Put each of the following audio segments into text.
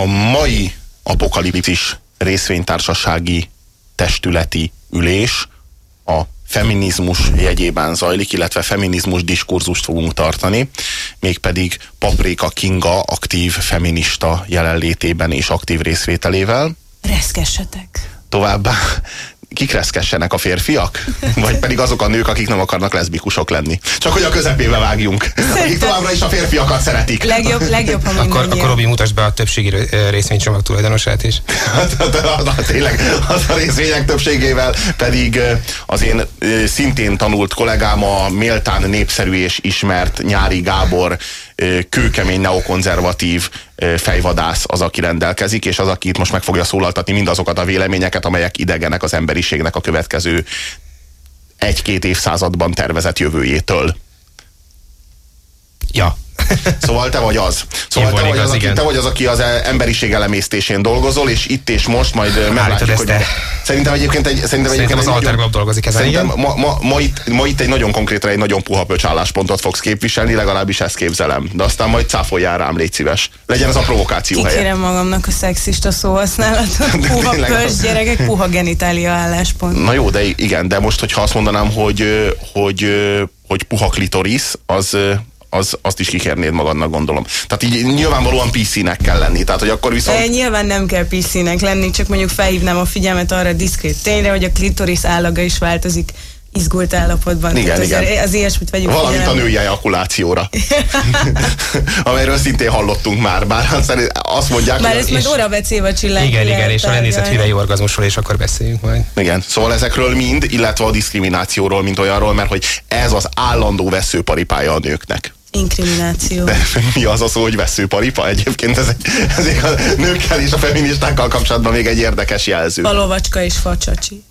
A mai apokaliptis részvénytársasági testületi ülés a feminizmus jegyében zajlik, illetve feminizmus diskurzust fogunk tartani, mégpedig Paprika Kinga aktív feminista jelenlétében és aktív részvételével. Reszkessetek! Továbbá kik reszkessenek a férfiak? Vagy pedig azok a nők, akik nem akarnak leszbikusok lenni? Csak hogy a közepébe vágjunk. Akik továbbra is a férfiakat szeretik. Legjobb, legjobb ha akkor, akkor Robi, mutasd be a többségi részvénycsomag tulajdonosát is. Hát, tényleg, az a részvények többségével pedig az én szintén tanult kollégám a méltán népszerű és ismert Nyári Gábor kőkemény neokonzervatív fejvadász az, aki rendelkezik, és az, aki itt most meg fogja szólaltatni mindazokat a véleményeket, amelyek idegenek az emberiségnek a következő egy-két évszázadban tervezett jövőjétől. Ja. Szóval te vagy az. Szóval te vagy az, aki, te vagy az, aki az emberiség elemésztésén dolgozol, és itt és most majd meglátjuk, hogy... Szerintem egyébként egy... Szerintem, szerintem egyébként az nagyon, dolgozik ezen, szerintem ma, ma, ma, itt, ma itt egy nagyon konkrétan egy nagyon puha pöcsálláspontot fogsz képviselni, legalábbis ezt képzelem. De aztán majd cáfoljál rám, légy szíves. Legyen az a provokáció helye. Kikérem magamnak a szexista szóhasználatot. Puha pöcs, gyerekek, puha genitália álláspont. Na jó, de igen, de most, hogyha azt mondanám, hogy, hogy, hogy puha klitoris, az, az, azt is kikérnéd magadnak, gondolom. Tehát így nyilvánvalóan PC-nek kell lenni. Tehát, hogy akkor viszont... De nyilván nem kell PC-nek lenni, csak mondjuk felhívnám a figyelmet arra a diszkrét tényre, hogy a klitoris állaga is változik izgult állapotban. Igen, Tehát igen. Az, az ilyesmit vegyük Valamint figyelembe. a női ejakulációra. Amelyről szintén hallottunk már, bár azt mondják, Bár ezt majd óra becéva csillag. Igen, igen, és a lenézett hüvei orgazmusról is akkor beszéljünk majd. Igen, szóval ezekről mind, illetve a diszkriminációról, mint olyanról, mert hogy ez az állandó veszőparipája a nőknek. Inkrimináció. De mi az a szó, hogy veszőparipa? Egyébként ez, ez a nőkkel és a feministákkal kapcsolatban még egy érdekes jelző. A lovacska és facsacsi.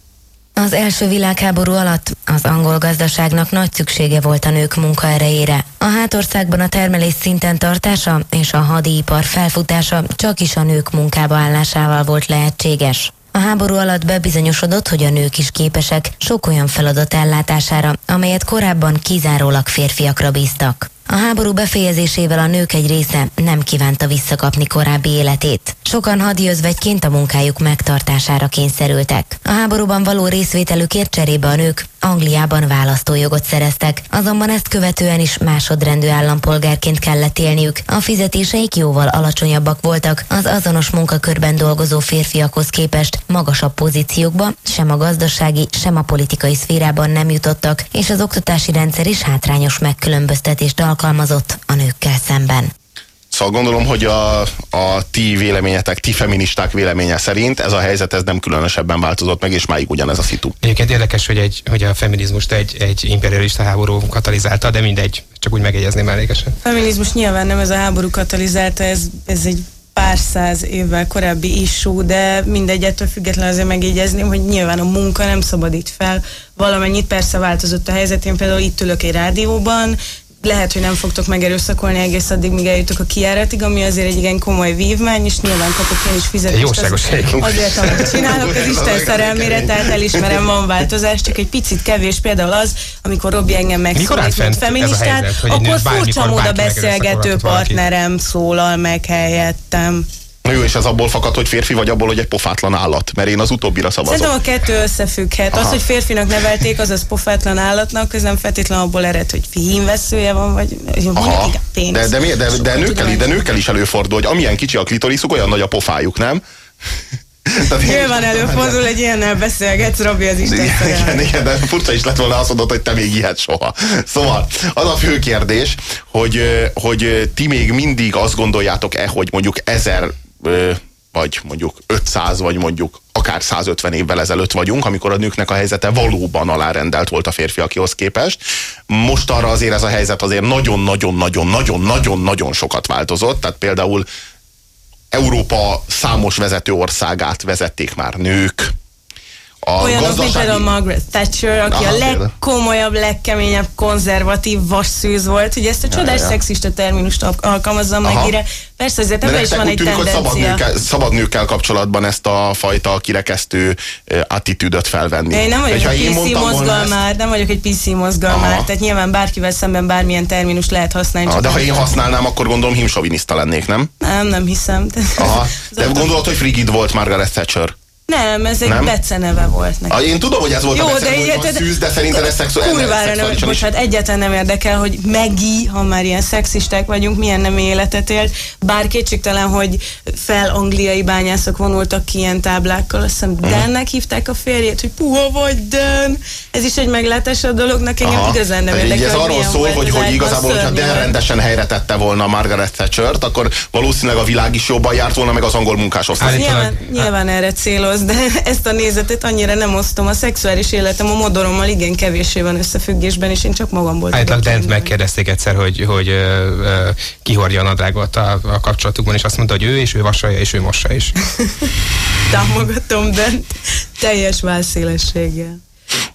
Az első világháború alatt az angol gazdaságnak nagy szüksége volt a nők munkaerejére. A hátországban a termelés szinten tartása és a hadipar felfutása csak is a nők munkába állásával volt lehetséges. A háború alatt bebizonyosodott, hogy a nők is képesek sok olyan feladat ellátására, amelyet korábban kizárólag férfiakra bíztak. A háború befejezésével a nők egy része nem kívánta visszakapni korábbi életét. Sokan hadjözvegyként a munkájuk megtartására kényszerültek. A háborúban való részvételükért cserébe a nők Angliában választójogot szereztek, azonban ezt követően is másodrendű állampolgárként kellett élniük. A fizetéseik jóval alacsonyabbak voltak, az azonos munkakörben dolgozó férfiakhoz képest magasabb pozíciókba, sem a gazdasági, sem a politikai szférában nem jutottak, és az oktatási rendszer is hátrányos megkülönböztetést alkalmazott a nőkkel szemben. Szóval gondolom, hogy a, a ti véleményetek, ti feministák véleménye szerint ez a helyzet ez nem különösebben változott meg, és máig ugyanez a szitu. Egyébként érdekes, hogy, egy, hogy a feminizmust egy, egy imperialista háború katalizálta, de mindegy, csak úgy megjegyezném mellékesen. A feminizmus nyilván nem ez a háború katalizálta, ez, ez egy pár száz évvel korábbi issú, de mindegy, ettől függetlenül azért megjegyezném, hogy nyilván a munka nem szabadít fel. Valamennyit persze változott a helyzet, én például itt ülök egy rádióban, lehet, hogy nem fogtok megerőszakolni egész addig, míg eljutok a kiáratig, ami azért egy igen komoly vívmány, és nyilván kapok én is fizetést. Jóságos az, azért, amit csinálok, az Isten szerelmére, tehát elismerem, van változás, csak egy picit kevés, például az, amikor Robi engem megszólít, mint feministát, akkor furcsa mód a beszélgető partnerem szólal meg helyettem. Na jó, és ez abból fakad, hogy férfi vagy abból, hogy egy pofátlan állat? Mert én az utóbbira szavazom. Szerintem a kettő összefügghet. Aha. Az, hogy férfinak nevelték, az az pofátlan állatnak, ez nem feltétlenül abból ered, hogy fihímveszője van, vagy Aha. De, de, de, de, de, nőkkel, de nőkkel is előfordul, hogy amilyen kicsi a klitoriszuk, olyan nagy a pofájuk, nem? Nyilván előfordul, egy ilyennel beszélgetsz, Robi, az Isten igen, igen, igen, de furcsa is lett volna azt mondod, hogy te még ilyet soha. Szóval az a fő kérdés, hogy, hogy ti még mindig azt gondoljátok-e, hogy mondjuk ezer vagy mondjuk 500, vagy mondjuk akár 150 évvel ezelőtt vagyunk, amikor a nőknek a helyzete valóban alárendelt volt a férfiakhoz képest. Most arra azért ez a helyzet azért nagyon-nagyon-nagyon-nagyon-nagyon-nagyon sokat változott, tehát például Európa számos vezető országát vezették már nők. A Olyanok, gazdasági... mint például Margaret Thatcher, aki Aha, a legkomolyabb, legkeményebb konzervatív vasszűz volt. Ugye ezt a csodás ja, ja. szexista terminust alkalmazza meg ide. Persze azért ebben is van egy tűnik, tendencia. Hogy szabad, nőkkel, szabad nőkkel kapcsolatban ezt a fajta kirekesztő attitűdöt felvenni. Én nem vagyok egy PC mozgalmár, nem vagyok egy PC mozgalmár, tehát nyilván bárkivel szemben bármilyen terminus lehet használni. Aha, de ha én használnám, akkor gondolom himsoviniszta lennék, nem? Nem, nem hiszem. Aha. de gondolod, hogy frigid volt Margaret Thatcher? Nem, ez egy beceneve volt neki. A, én tudom, hogy ez volt Jó, a becene, de, hogy szűz, de szerintem ez szexuális. Kurvára nem, most hát egyáltalán nem érdekel, hogy Megi, ha már ilyen szexisták vagyunk, milyen nem életet élt. Bár kétségtelen, hogy fel angliai bányászok vonultak ki ilyen táblákkal. Azt hiszem. Dennek hívták a férjét, hogy puha vagy Den. Ez is egy meglátás a dolognak, engem Aha. igazán nem érdekel. Ez arról szól, hogy, hogy igazából, hogyha Den rendesen helyre tette volna Margaret Thatcher, akkor valószínűleg a világ is jobban járt volna, meg az angol munkásosztály. Nyilván, nyilván erre céloz igaz, de ezt a nézetet annyira nem osztom. A szexuális életem a modorommal igen kevéssé van összefüggésben, és én csak magamból Állítólag Dent megkérdezték egyszer, hogy, hogy ö, ö, kihordja a nadrágot a, a kapcsolatukban, és azt mondta, hogy ő, és ő vasalja, és ő mossa is. Támogatom Dent teljes válszélességgel.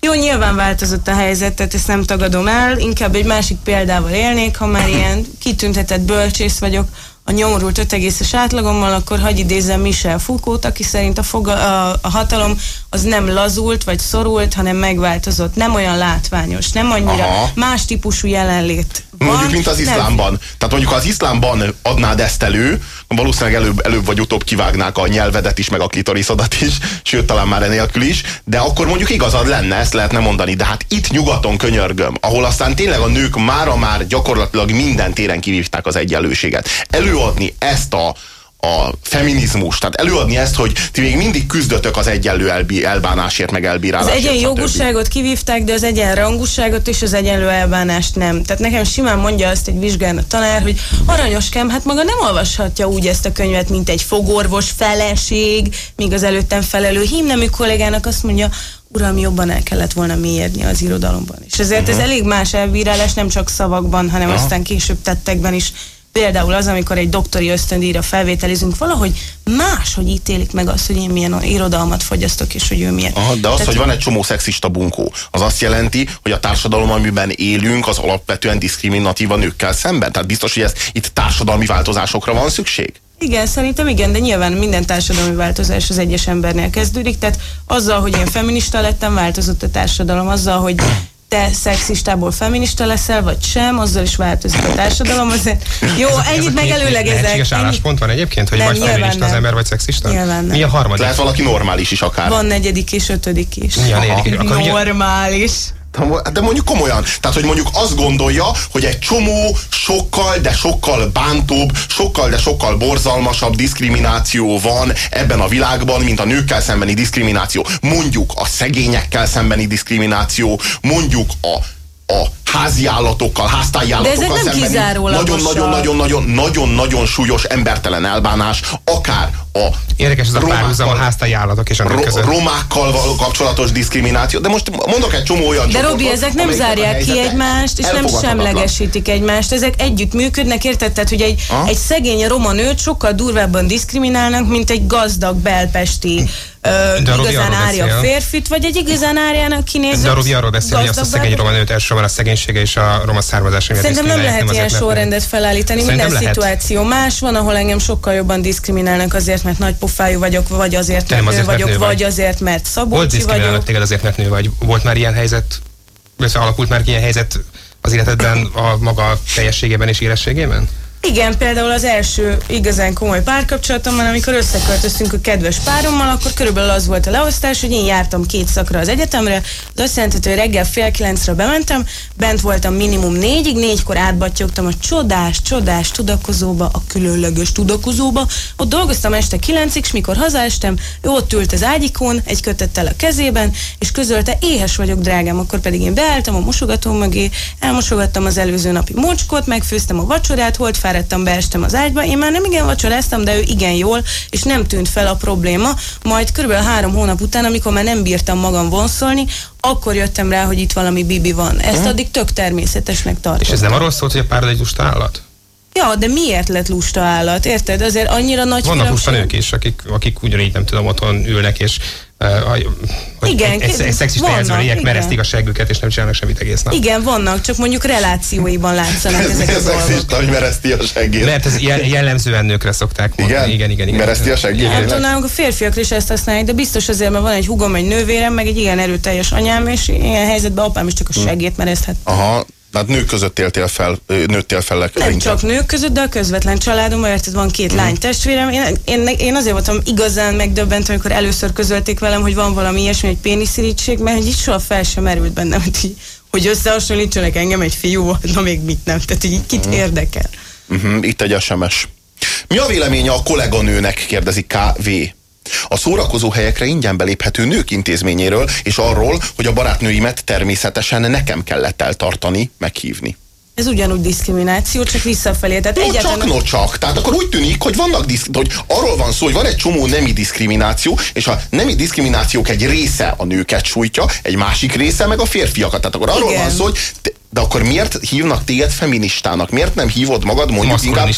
Jó, nyilván változott a helyzet, tehát ezt nem tagadom el, inkább egy másik példával élnék, ha már ilyen kitüntetett bölcsész vagyok, a nyomorult 5 egészes átlagommal, akkor hagyj idézem Michel Foucault, aki szerint a, foga, a, a hatalom az nem lazult vagy szorult, hanem megváltozott. Nem olyan látványos, nem annyira Aha. más típusú jelenlét van. Mondjuk, mint az iszlámban. Nem. Tehát mondjuk, ha az iszlámban adnád ezt elő, valószínűleg előbb, előbb vagy utóbb kivágnák a nyelvedet is, meg a klitoriszodat is, sőt, talán már enélkül is, de akkor mondjuk igazad lenne, ezt lehetne mondani. De hát itt nyugaton könyörgöm, ahol aztán tényleg a nők mára már gyakorlatilag minden téren kivívták az egyenlőséget. Előadni ezt a a feminizmus, tehát előadni ezt, hogy ti még mindig küzdötök az egyenlő elbí, elbánásért, meg elbírálásért. Az egyenjogúságot kivívták, de az egyenrangúságot és az egyenlő elbánást nem. Tehát nekem simán mondja azt egy vizsgán a tanár, hogy aranyoskám, hát maga nem olvashatja úgy ezt a könyvet, mint egy fogorvos feleség, míg az előttem felelő hímnemű kollégának azt mondja, uram, jobban el kellett volna mélyedni az irodalomban. És ezért uh-huh. ez mhm. elég más elbírálás, nem csak szavakban, hanem uh-huh. aztán később tettekben is Például az, amikor egy doktori ösztöndíjra felvételizünk, valahogy más, hogy ítélik meg azt, hogy én milyen irodalmat fogyasztok, és hogy ő milyen. Aha, de az, Tehát, hogy van egy csomó szexista bunkó, az azt jelenti, hogy a társadalom, amiben élünk, az alapvetően diszkriminatív a nőkkel szemben. Tehát biztos, hogy ez itt társadalmi változásokra van szükség? Igen, szerintem igen, de nyilván minden társadalmi változás az egyes embernél kezdődik, tehát azzal, hogy én feminista lettem, változott a társadalom, azzal, hogy te szexistából feminista leszel, vagy sem, azzal is változik a társadalom. Azért, jó, ennyit meg előlegezek. Lehetséges álláspont van egyébként, hogy nem, vagy feminista nem. az ember, vagy szexista? Nyilván nem. Mi a harmadik? Lehet valaki normális is akár. Van negyedik és ötödik is. Mi a negyedik? Normális. De mondjuk komolyan, tehát hogy mondjuk azt gondolja, hogy egy csomó sokkal, de sokkal bántóbb, sokkal, de sokkal borzalmasabb diszkrimináció van ebben a világban, mint a nőkkel szembeni diszkrimináció. Mondjuk a szegényekkel szembeni diszkrimináció, mondjuk a a házi állatokkal, háztáji állatokkal szembeni nagyon-nagyon-nagyon-nagyon-nagyon súlyos embertelen elbánás, akár a Érdekes ez a párhuzam a háztáji állatok és a ro- között. romákkal való kapcsolatos diszkrimináció, de most mondok egy csomó olyan De Robi, ezek nem zárják ki egymást, és nem semlegesítik egymást, ezek együtt működnek, érted? Tehát, hogy egy, egy szegény roma nőt sokkal durvábban diszkriminálnak, mint egy gazdag belpesti ö, igazán árja férfit, vagy egy igazán árjának kinéző. De Robi arról beszél, hogy azt a szegény roma nőt elsősorban a szegénysége és a roma származás miatt Szerintem nem lehet ilyen sorrendet felállítani. Minden lehet. szituáció más van, ahol engem sokkal jobban diszkriminálnak azért, mert nagy pofájú vagyok, vagy azért, mert nő vagyok, vagy, vagy azért, mert szabolcsi vagyok. téged azért, mert nő vagy. Volt már ilyen helyzet, vagy alakult már ilyen helyzet az életedben a maga teljességében és érességében? Igen, például az első igazán komoly párkapcsolatomban, amikor összeköltöztünk a kedves párommal, akkor körülbelül az volt a leosztás, hogy én jártam két szakra az egyetemre, az azt jelenti, hogy reggel fél kilencre bementem, bent voltam minimum négyig, négykor átbattyogtam a csodás, csodás tudakozóba, a különleges tudakozóba, ott dolgoztam este kilencig, és mikor hazaestem, ő ott ült az ágyikon, egy kötettel a kezében, és közölte, éhes vagyok, drágám, akkor pedig én beálltam a mosogató mögé, elmosogattam az előző napi mocskot, megfőztem a vacsorát, volt fáradtam, beestem az ágyba, én már nem igen vacsoráztam, de ő igen jól, és nem tűnt fel a probléma. Majd körülbelül három hónap után, amikor már nem bírtam magam vonszolni, akkor jöttem rá, hogy itt valami bibi van. Ezt uh-huh. addig tök természetesnek tartottam. És ez nem arról szólt, hogy a párod egy lusta állat? Ja, de miért lett lusta állat? Érted? Azért annyira nagy Vannak lusta nők is, akik, akik ugyanígy nem tudom, otthon ülnek, és hogy Igen, szexista jelzőlények igen. meresztik a seggüket, és nem csinálnak semmit egész nap. Igen, vannak, csak mondjuk relációiban látszanak Ez, ezek a szexista, hogy mereszti a seggét. Mert ez jel- jellemzően nőkre szokták mondani. Igen? igen, igen. igen. Mereszti a seggét? Nem tudom, nálunk a férfiakra is ezt használják, de biztos azért, mert van egy hugom, egy nővérem, meg egy igen erőteljes anyám, és ilyen helyzetben apám is csak Hm. a segét merezhet. Aha, hát nők között éltél fel, nőttél fel Nem csak nők között, de a közvetlen családomban, érted, van két lány testvérem. Én, én, én azért voltam igazán megdöbbent, amikor először közölték velem, hogy van valami ilyesmi, egy péniszirítség, mert hogy így soha fel sem merült bennem, hogy, így, hogy összehasonlítsanak engem egy fiúval, na még mit nem. Tehát így kit Hm. érdekel. Uh-huh, itt egy SMS. Mi a véleménye a kolléganőnek, kérdezi KV. A szórakozó helyekre ingyen beléphető nők intézményéről, és arról, hogy a barátnőimet természetesen nekem kellett eltartani, meghívni. Ez ugyanúgy diszkrimináció, csak visszafelé. Tehát No egyáltalán csak, no csak. Tehát akkor úgy tűnik, hogy vannak diszk, hogy arról van szó, hogy van egy csomó nemi diszkrimináció, és a nemi diszkriminációk egy része a nőket sújtja, egy másik része meg a férfiakat. Tehát akkor arról Igen. van szó, hogy de akkor miért hívnak téged feministának? Miért nem hívod magad mondjuk inkább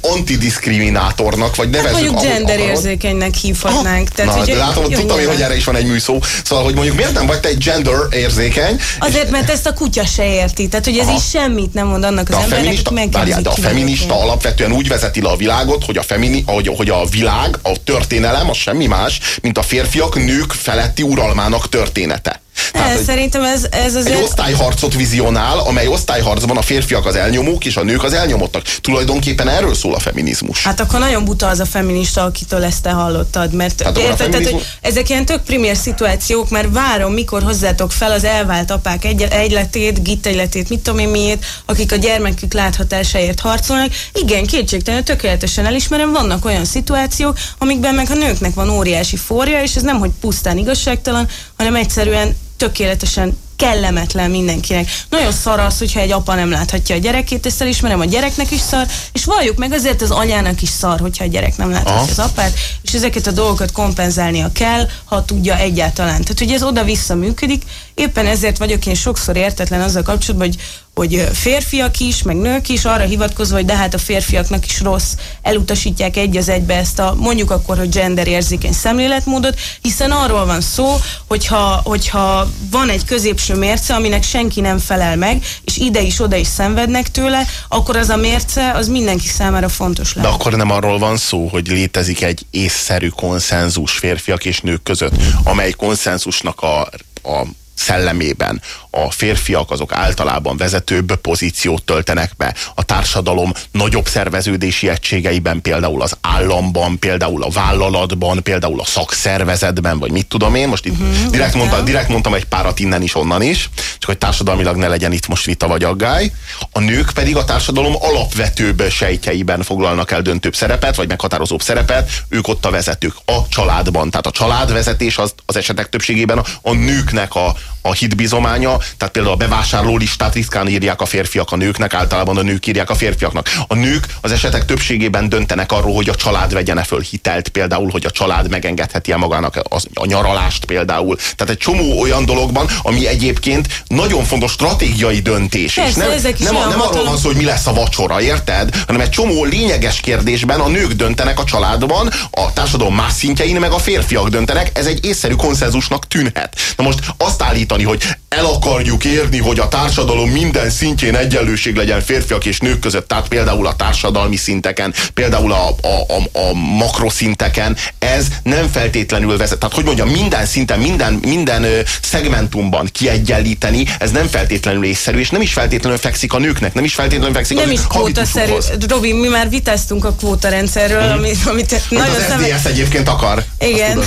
antidiszkriminátornak, vagy Hát nevezzük mondjuk ahogy genderérzékenynek hívhatnánk. Tehát, Na, hogy de látom, jó, tudtam én, hogy erre is van egy műszó. Szóval, hogy mondjuk miért nem vagy te egy gender érzékeny? Azért, mert ezt a kutya se érti. Tehát, hogy ez Aha. is semmit nem mond annak az De a embernek, feminista, megkérdezik, de a feminista én. alapvetően úgy vezeti le a világot, hogy a, femini, hogy, hogy a világ, a történelem az semmi más, mint a férfiak nők feletti uralmának története. Egy- szerintem ez, ez egy azért... osztályharcot vizionál, amely osztályharcban a férfiak az elnyomók, és a nők az elnyomottak. Tulajdonképpen erről szól a feminizmus. Hát akkor nagyon buta az a feminista, akitől ezt te hallottad, mert Tehát a érted, tehát, hogy feminizmus- ezek ilyen tök primér szituációk, mert várom, mikor hozzátok fel az elvált apák egy, egyletét, git egyletét, mit tudom én miért, akik a gyermekük láthatásáért harcolnak. Igen, kétségtelenül tökéletesen elismerem, vannak olyan szituációk, amikben meg a nőknek van óriási forja, és ez nem, hogy pusztán igazságtalan, hanem egyszerűen tökéletesen kellemetlen mindenkinek. Nagyon szar az, hogyha egy apa nem láthatja a gyerekét, ezt elismerem, a gyereknek is szar, és valljuk meg azért az anyának is szar, hogyha a gyerek nem láthatja Aha. az apát, és ezeket a dolgokat kompenzálnia kell, ha tudja egyáltalán. Tehát, hogy ez oda-vissza működik, éppen ezért vagyok én sokszor értetlen azzal kapcsolatban, hogy hogy férfiak is, meg nők is arra hivatkozva, hogy de hát a férfiaknak is rossz, elutasítják egy az egybe ezt a mondjuk akkor, hogy gender érzékeny szemléletmódot, hiszen arról van szó, hogyha, hogyha van egy középső mérce, aminek senki nem felel meg, és ide is, oda is szenvednek tőle, akkor az a mérce, az mindenki számára fontos De lehet. akkor nem arról van szó, hogy létezik egy észszerű konszenzus férfiak és nők között, amely konszenzusnak a, a szellemében a férfiak azok általában vezetőbb pozíciót töltenek be. A társadalom nagyobb szerveződési egységeiben, például az államban, például a vállalatban, például a szakszervezetben, vagy mit tudom én. Most itt Mhm, direkt, mondta, direkt mondtam egy párat innen is, onnan is, csak hogy társadalmilag ne legyen itt most vita vagy aggály. A nők pedig a társadalom alapvetőbb sejtjeiben foglalnak el döntőbb szerepet, vagy meghatározóbb szerepet, ők ott a vezetők a családban. Tehát a családvezetés az, az esetek többségében a, a nőknek a, a hitbizománya, tehát például a bevásárló listát ritkán írják a férfiak a nőknek, általában a nők írják a férfiaknak. A nők az esetek többségében döntenek arról, hogy a család vegyene föl hitelt, például, hogy a család megengedheti el magának az, a nyaralást például. Tehát egy csomó olyan dologban, ami egyébként nagyon fontos stratégiai döntés. és Persze, nem, ezek is nem, a- olyan nem arról van szó, hogy mi lesz a vacsora, érted? Hanem egy csomó lényeges kérdésben a nők döntenek a családban, a társadalom más szintjein, meg a férfiak döntenek. Ez egy észszerű konszenzusnak tűnhet. Na most azt állítani, hogy el akarjuk érni, hogy a társadalom minden szintjén egyenlőség legyen férfiak és nők között, tehát például a társadalmi szinteken, például a, a, a, a makroszinteken, ez nem feltétlenül vezet. Tehát, hogy mondjam, minden szinten, minden, minden szegmentumban kiegyenlíteni, ez nem feltétlenül észszerű, és nem is feltétlenül fekszik a nőknek, nem is feltétlenül fekszik Nem az is kvótaszerű. habitusukhoz. Robi, mi már vitáztunk a kvótarendszerről, Mhm. amit, amit Amit nagyon az szeme... SZDSZ egyébként akar. Igen,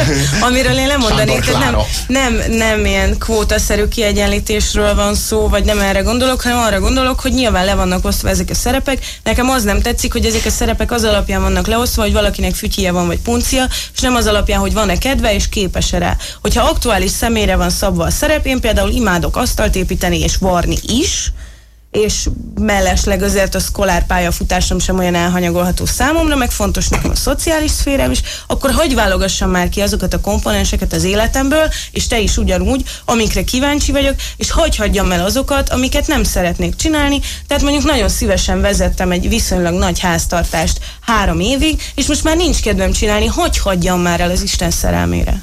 amiről én lemondanék, nem, nem, nem ilyen kvótaszerű kiegyenlítésről van szó, vagy nem erre gondolok, hanem arra gondolok, hogy nyilván le vannak osztva ezek a szerepek. Nekem az nem tetszik, hogy ezek a szerepek az alapján vannak leosztva, hogy valakinek fütyije van, vagy puncia, és nem az alapján, hogy van-e kedve, és képes-e rá. Hogyha aktuális személyre van szabva a szerep, én például imádok asztalt építeni és varni is, és mellesleg azért a szkolár pályafutásom sem olyan elhanyagolható számomra, meg fontos nekem a szociális szférám is, akkor hogy válogassam már ki azokat a komponenseket az életemből, és te is ugyanúgy, amikre kíváncsi vagyok, és hogy hagyjam el azokat, amiket nem szeretnék csinálni. Tehát mondjuk nagyon szívesen vezettem egy viszonylag nagy háztartást három évig, és most már nincs kedvem csinálni, hogy hagyjam már el az Isten szerelmére.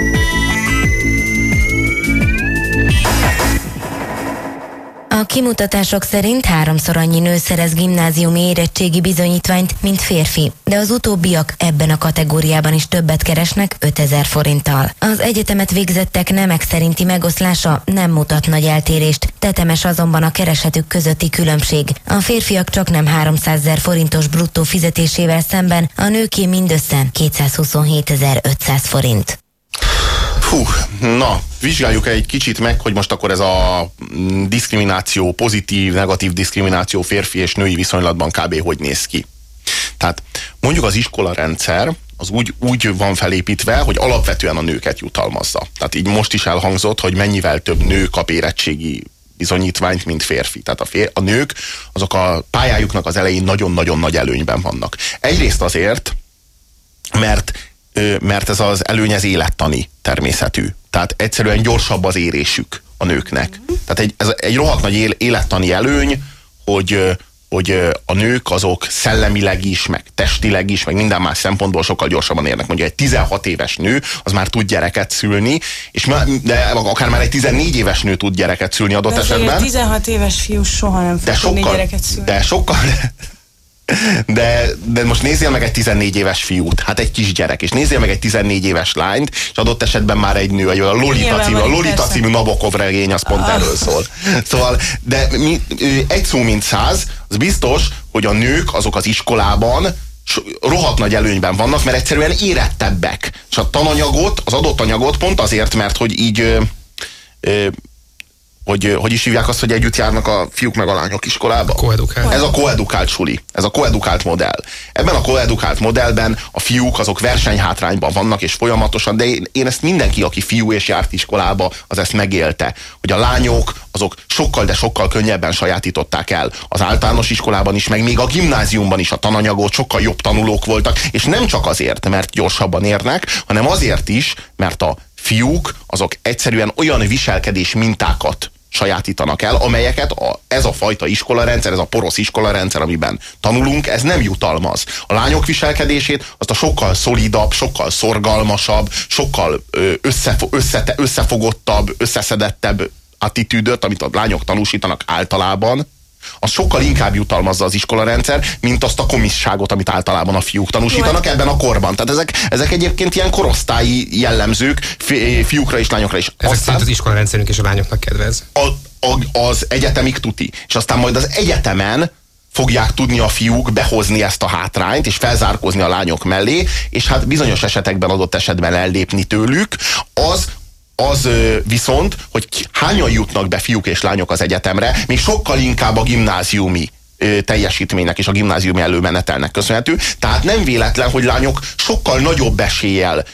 A kimutatások szerint háromszor annyi nő szerez gimnáziumi érettségi bizonyítványt, mint férfi, de az utóbbiak ebben a kategóriában is többet keresnek 5000 forinttal. Az egyetemet végzettek nemek szerinti megoszlása nem mutat nagy eltérést, tetemes azonban a keresetük közötti különbség. A férfiak csak nem 300 ezer forintos bruttó fizetésével szemben, a nőké mindössze 227.500 forint. Hú, na, vizsgáljuk egy kicsit meg, hogy most akkor ez a mm, diszkrimináció, pozitív, negatív diszkrimináció férfi és női viszonylatban kb. hogy néz ki. Tehát mondjuk az iskola rendszer az úgy, úgy van felépítve, hogy alapvetően a nőket jutalmazza. Tehát így most is elhangzott, hogy mennyivel több nő kap érettségi bizonyítványt, mint férfi. Tehát a, fér, a nők azok a pályájuknak az elején nagyon-nagyon nagy előnyben vannak. Egyrészt azért, mert mert ez az előny ez élettani természetű. Tehát egyszerűen gyorsabb az érésük a nőknek. Tehát egy, ez egy rohadt nagy élettani előny, hogy, hogy a nők azok szellemileg is, meg testileg is, meg minden más szempontból sokkal gyorsabban érnek. Mondjuk egy 16 éves nő, az már tud gyereket szülni, és már, de akár már egy 14 éves nő tud gyereket szülni adott de esetben. Egy 16 éves fiú soha nem fog de sokkal, gyereket szülni. De sokkal, de, de most nézzél meg egy 14 éves fiút, hát egy kisgyerek, és nézzél meg egy 14 éves lányt, és adott esetben már egy nő, vagy a Lolita című, a Lolita című Nabokov regény, az pont ah. erről szól. Szóval, de mi, egy szó mint száz, az biztos, hogy a nők azok az iskolában rohadt nagy előnyben vannak, mert egyszerűen érettebbek. És a tananyagot, az adott anyagot pont azért, mert hogy így ö, ö, hogy hogy is hívják azt, hogy együtt járnak a fiúk meg a lányok iskolába? Koedukált. Ez a koedukált suli, ez a koedukált modell. Ebben a koedukált modellben a fiúk azok versenyhátrányban vannak, és folyamatosan, de én, én ezt mindenki, aki fiú és járt iskolába, az ezt megélte, hogy a lányok azok sokkal, de sokkal könnyebben sajátították el az általános iskolában is, meg még a gimnáziumban is a tananyagot, sokkal jobb tanulók voltak, és nem csak azért, mert gyorsabban érnek, hanem azért is, mert a fiúk azok egyszerűen olyan viselkedés mintákat sajátítanak el, amelyeket a, ez a fajta iskolarendszer, ez a porosz iskolarendszer, amiben tanulunk, ez nem jutalmaz. A lányok viselkedését azt a sokkal szolidabb, sokkal szorgalmasabb, sokkal összefo, összete, összefogottabb, összeszedettebb attitűdöt, amit a lányok tanúsítanak általában, az sokkal inkább jutalmazza az iskolarendszer, mint azt a komisságot, amit általában a fiúk tanúsítanak ebben a korban. Tehát ezek, ezek egyébként ilyen korosztályi jellemzők fi, fiúkra és lányokra is. Ezek aztán, szerint az iskolarendszerünk és a lányoknak kedvez. A, a, az egyetemig tuti. És aztán majd az egyetemen fogják tudni a fiúk behozni ezt a hátrányt, és felzárkózni a lányok mellé, és hát bizonyos esetekben adott esetben ellépni tőlük, az az viszont, hogy hányan jutnak be fiúk és lányok az egyetemre, még sokkal inkább a gimnáziumi teljesítménynek és a gimnáziumi előmenetelnek köszönhető. Tehát nem véletlen, hogy lányok sokkal nagyobb eséllyel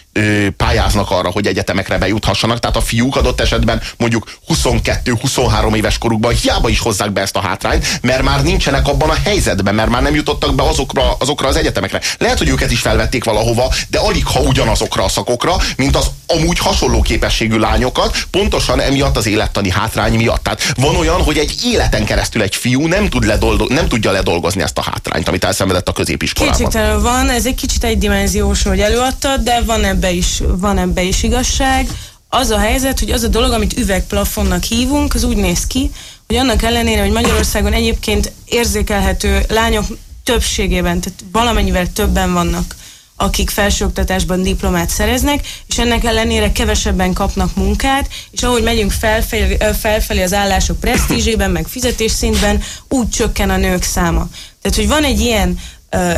pályáznak arra, hogy egyetemekre bejuthassanak. Tehát a fiúk adott esetben mondjuk 22-23 éves korukban hiába is hozzák be ezt a hátrányt, mert már nincsenek abban a helyzetben, mert már nem jutottak be azokra, azokra az egyetemekre. Lehet, hogy őket is felvették valahova, de alig ha ugyanazokra a szakokra, mint az amúgy hasonló képességű lányokat, pontosan emiatt az élettani hátrány miatt. Tehát van olyan, hogy egy életen keresztül egy fiú nem, tud ledolgo- nem tudja ledolgozni ezt a hátrányt, amit elszenvedett a középiskolában. Kétségtelenül van, ez egy kicsit egydimenziós, hogy előadtad, de van ebbe ebbe is, van ebbe is igazság. Az a helyzet, hogy az a dolog, amit üvegplafonnak hívunk, az úgy néz ki, hogy annak ellenére, hogy Magyarországon egyébként érzékelhető lányok többségében, tehát valamennyivel többen vannak, akik felsőoktatásban diplomát szereznek, és ennek ellenére kevesebben kapnak munkát, és ahogy megyünk felfelé, felfelé az állások presztízsében, meg fizetésszintben, úgy csökken a nők száma. Tehát, hogy van egy ilyen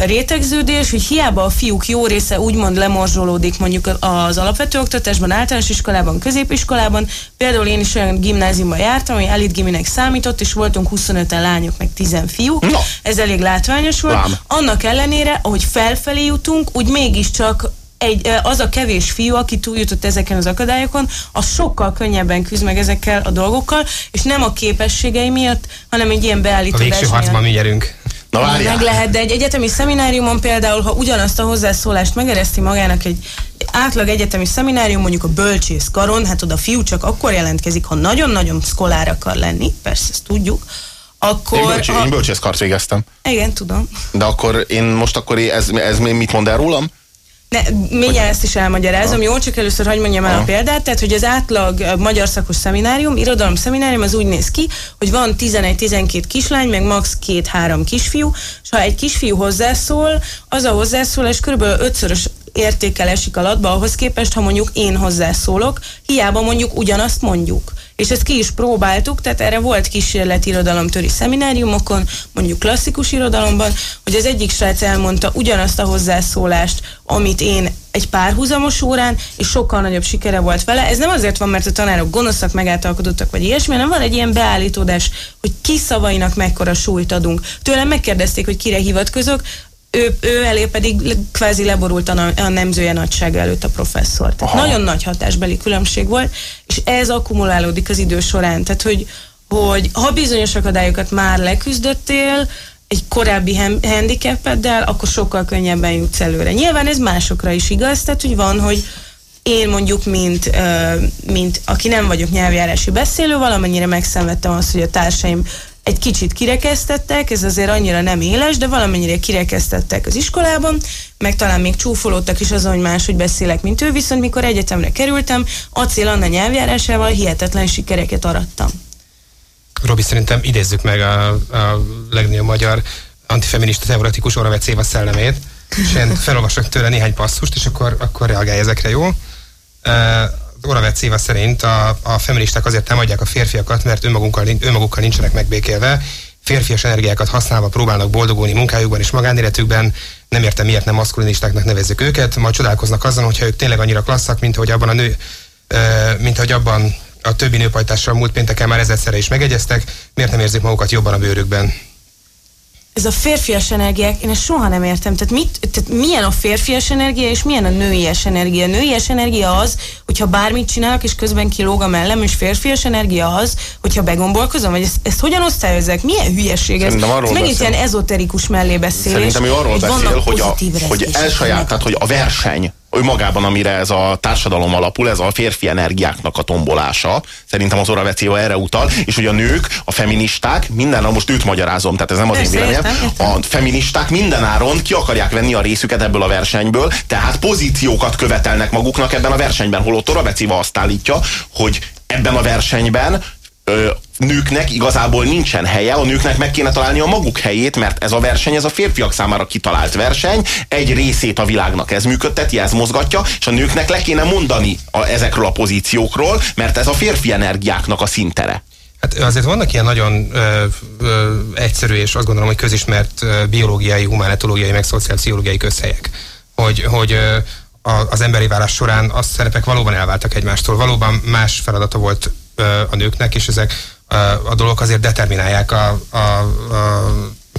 rétegződés, hogy hiába a fiúk jó része úgymond lemorzsolódik mondjuk az alapvető oktatásban, általános iskolában, középiskolában. Például én is olyan gimnáziumban jártam, ami elit giminek számított, és voltunk 25-en lányok, meg 10 fiúk. Na. Ez elég látványos volt. Lám. Annak ellenére, ahogy felfelé jutunk, úgy mégiscsak egy, az a kevés fiú, aki túljutott ezeken az akadályokon, az sokkal könnyebben küzd meg ezekkel a dolgokkal, és nem a képességei miatt, hanem egy ilyen A beállítódás végső harcban mi nyerünk. Na várjál. Meg lehet, de egy egyetemi szemináriumon például, ha ugyanazt a hozzászólást megereszti magának egy átlag egyetemi szeminárium, mondjuk a bölcsész karon, hát oda a fiú csak akkor jelentkezik, ha nagyon-nagyon szkolár akar lenni, persze ezt tudjuk, akkor... Én, bölcs, ha, én bölcsészkart végeztem. igen, tudom. De akkor én most akkor ez, ez mit mond el rólam? Ne, mindjárt ezt is elmagyarázom, jó? Csak először hagyd mondjam el a példát. Tehát, hogy az átlag magyar szakos szeminárium, irodalom szeminárium az úgy néz ki, hogy van 11-12 kislány, meg max. 2-3 kisfiú, és ha egy kisfiú hozzászól, az a hozzászólás körülbelül ötszörös értékkel esik alatba ahhoz képest, ha mondjuk én hozzászólok, hiába mondjuk ugyanazt mondjuk. És ezt ki is próbáltuk, tehát erre volt kísérlet irodalomtöri szemináriumokon, mondjuk klasszikus irodalomban, hogy az egyik srác elmondta ugyanazt a hozzászólást, amit én egy párhuzamos órán, és sokkal nagyobb sikere volt vele. Ez nem azért van, mert a tanárok gonoszak, megáltalkodottak, vagy ilyesmi, hanem van egy ilyen beállítódás, hogy ki szavainak mekkora súlyt adunk. Tőlem megkérdezték, hogy kire hivatkozok, ő, ő elé pedig kvázi leborult a, a nemzője nagysága előtt a professzor. Tehát Aha. nagyon nagy hatásbeli különbség volt, és ez akkumulálódik az idő során. Tehát, hogy, hogy ha bizonyos akadályokat már leküzdöttél, egy korábbi handicapeddel, akkor sokkal könnyebben jutsz előre. Nyilván ez másokra is igaz, tehát hogy van, hogy én mondjuk, mint, mint aki nem vagyok nyelvjárási beszélő, valamennyire megszenvedtem azt, hogy a társaim egy kicsit kirekesztettek, ez azért annyira nem éles, de valamennyire kirekesztettek az iskolában, meg talán még csúfolódtak is azon, hogy máshogy beszélek, mint ő, viszont mikor egyetemre kerültem, Acél Anna nyelvjárásával hihetetlen sikereket arattam. Robi, szerintem idézzük meg a, a legnagyobb magyar antifeminista teoretikus Oravec Éva szellemét, és én felolvasok tőle néhány passzust, és akkor, akkor reagálj ezekre, jó? Uh, Oravec Éva szerint a, a feministák azért támadják a férfiakat, mert önmagukkal, nin- önmagukkal nincsenek megbékélve, férfias energiákat használva próbálnak boldogulni munkájukban és magánéletükben, nem értem miért nem maszkulinistáknak nevezzük őket, majd csodálkoznak azon, hogyha ők tényleg annyira klasszak, mint hogy abban a nő, mint hogy abban a többi nőpajtással múlt pénteken már ezerszerre is megegyeztek, miért nem érzik magukat jobban a bőrükben? Ez a férfias energiák, én ezt soha nem értem. Tehát, mit, tehát milyen a férfias energia, és milyen a nőies energia? A nőies energia az, hogyha bármit csinálok, és közben kilóg a mellem, és férfias energia az, hogyha begombolkozom, vagy ezt, ezt hogyan osztályozzák? Milyen hülyeség ez? Ez megint ilyen ezoterikus mellébeszélés. Szerintem ő arról beszél, hogy, a, hogy elsaját, tehát hogy a verseny, ő magában, amire ez a társadalom alapul, ez a férfi energiáknak a tombolása. Szerintem az Oraveció erre utal, és hogy a nők, a feministák, minden, most őt magyarázom, tehát ez nem az én véleményem, a feministák mindenáron ki akarják venni a részüket ebből a versenyből, tehát pozíciókat követelnek maguknak ebben a versenyben, holott Oraveciva azt állítja, hogy ebben a versenyben ö, nőknek igazából nincsen helye, a nőknek meg kéne találni a maguk helyét, mert ez a verseny, ez a férfiak számára kitalált verseny, egy részét a világnak ez működteti, ez mozgatja, és a nőknek le kéne mondani a, ezekről a pozíciókról, mert ez a férfi energiáknak a szintere. Hát azért vannak ilyen nagyon ö, ö, egyszerű és azt gondolom, hogy közismert ö, biológiai, humánetológiai, meg szociálpszichológiai közhelyek. Hogy, hogy ö, a, az emberi válás során a szerepek valóban elváltak egymástól. Valóban más feladata volt ö, a nőknek, és ezek a dolgok azért determinálják a, a, a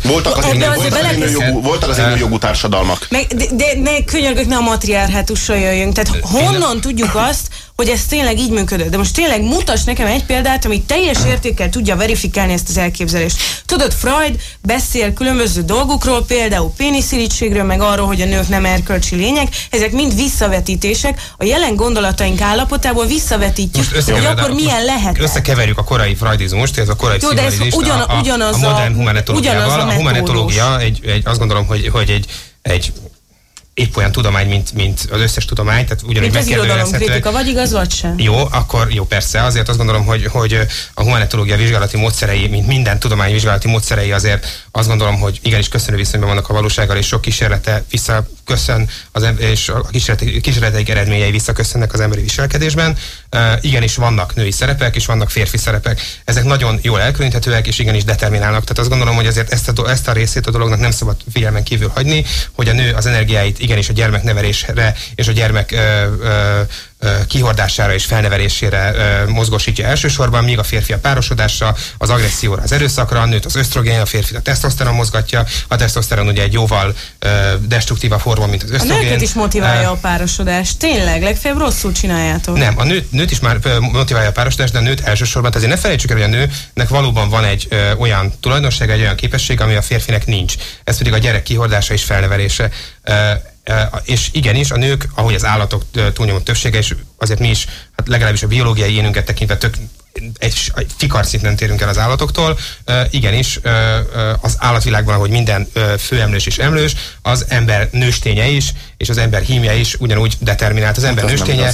Voltak azért, Ebbe nő, azért voltak azért, nőjogú, voltak azért társadalmak. Meg, de, de ne könyörgök, ne a matriarhátussal jöjjünk. Tehát honnan tudjuk azt, hogy ez tényleg így működött? De most tényleg mutass nekem egy példát, ami teljes értékkel tudja verifikálni ezt az elképzelést. Tudod, Freud beszél különböző dolgokról, például péniszirítségről, meg arról, hogy a nők nem erkölcsi lények. Ezek mind visszavetítések. A jelen gondolataink állapotából visszavetítjük, hogy akkor milyen lehet. Összekeverjük a korai freudizmust, ez a korai Jó, de ez ugyan- a, ugyanaz a a- modern humanetológiával. a A humanetológia egy, egy, azt gondolom, hogy, hogy egy, egy épp olyan tudomány, mint, mint az összes tudomány, tehát ugyanúgy Mint az irodalom kritika, vagy igaz, vagy sem? Jó, akkor jó, persze. Azért azt gondolom, hogy, hogy a humanetológia vizsgálati módszerei, mint minden tudomány vizsgálati módszerei azért azt gondolom, hogy igenis köszönő viszonyban vannak a valósággal, és sok kísérlete visszaköszön, az, em- és a kísérlete, kísérleteik eredményei visszaköszönnek az emberi viselkedésben. Igenis vannak női szerepek, és vannak férfi szerepek. Ezek nagyon jól elkülöníthetőek, és igenis determinálnak. Tehát azt gondolom, hogy azért ezt a, ezt a részét a dolognak nem szabad figyelmen kívül hagyni, hogy a nő az energiáit igenis a gyermeknevelésre és a gyermek ö, ö, kihordására és felnevelésére ö, mozgósítja elsősorban, míg a férfi a párosodásra, az agresszióra, az erőszakra, a nőt az ösztrogén, a férfi a tesztoszteron mozgatja, a tesztoszteron ugye egy jóval destruktívabb hormon, mint az A ösztrogén. nőket is motiválja a párosodás. Tényleg, legfeljebb rosszul csináljátok. nem, a nőt, nőt is már motiválja a párosodást, de a nőt elsősorban, tehát azért ne felejtsük el, hogy a nőnek valóban van egy ö, olyan tulajdonság, egy olyan képesség, ami a férfinek nincs. Ez pedig a gyerek kihordása és felnevelése. Ö, és igenis, a nők, ahogy az állatok túlnyomó többsége, és azért mi is, hát legalábbis a biológiai énünket tekintve tök egy, egy fikarszinten térünk el az állatoktól. Uh, igenis, uh, az állatvilágban, ahogy minden uh, főemlős és emlős, az ember nősténye is, és az ember hímje is ugyanúgy determinált. Az ember ez nem nősténye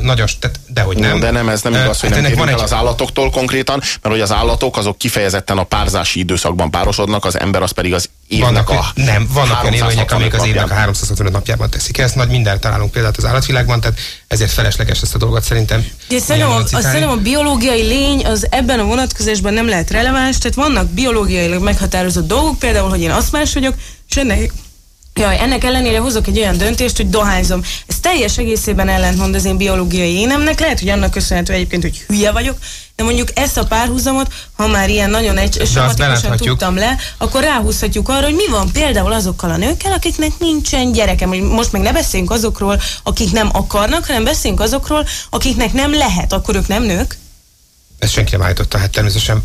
nagyon, tehát, dehogy nem. Nem. De nem, ez nem igaz, hogy hát nem van el egy- az állatoktól konkrétan, mert hogy az állatok azok kifejezetten a párzási időszakban párosodnak, az ember az pedig az évnek vannak, a nem, vannak olyan élőlények, 365 amik az évnek a napján. 365 napjában teszik ezt. Nagy minden találunk példát az állatvilágban, tehát ezért felesleges ezt a dolgot szerintem. Ugye szerintem, a, a, a biológiai lény az ebben a vonatkozásban nem lehet releváns, tehát vannak biológiailag meghatározott dolgok, például, hogy én aszmás vagyok, és ennek, jaj, ennek ellenére hozok egy olyan döntést, hogy dohányzom. Ez teljes egészében ellentmond az én biológiai énemnek, lehet, hogy annak köszönhető egyébként, hogy hülye vagyok, de mondjuk ezt a párhuzamot, ha már ilyen nagyon egy beláthatjuk. tudtam le, akkor ráhúzhatjuk arra, hogy mi van például azokkal a nőkkel, akiknek nincsen gyereke. Hogy Most meg ne beszéljünk azokról, akik nem akarnak, hanem beszéljünk azokról, akiknek nem lehet, akkor ők nem nők. Ezt senki nem állította, hát természetesen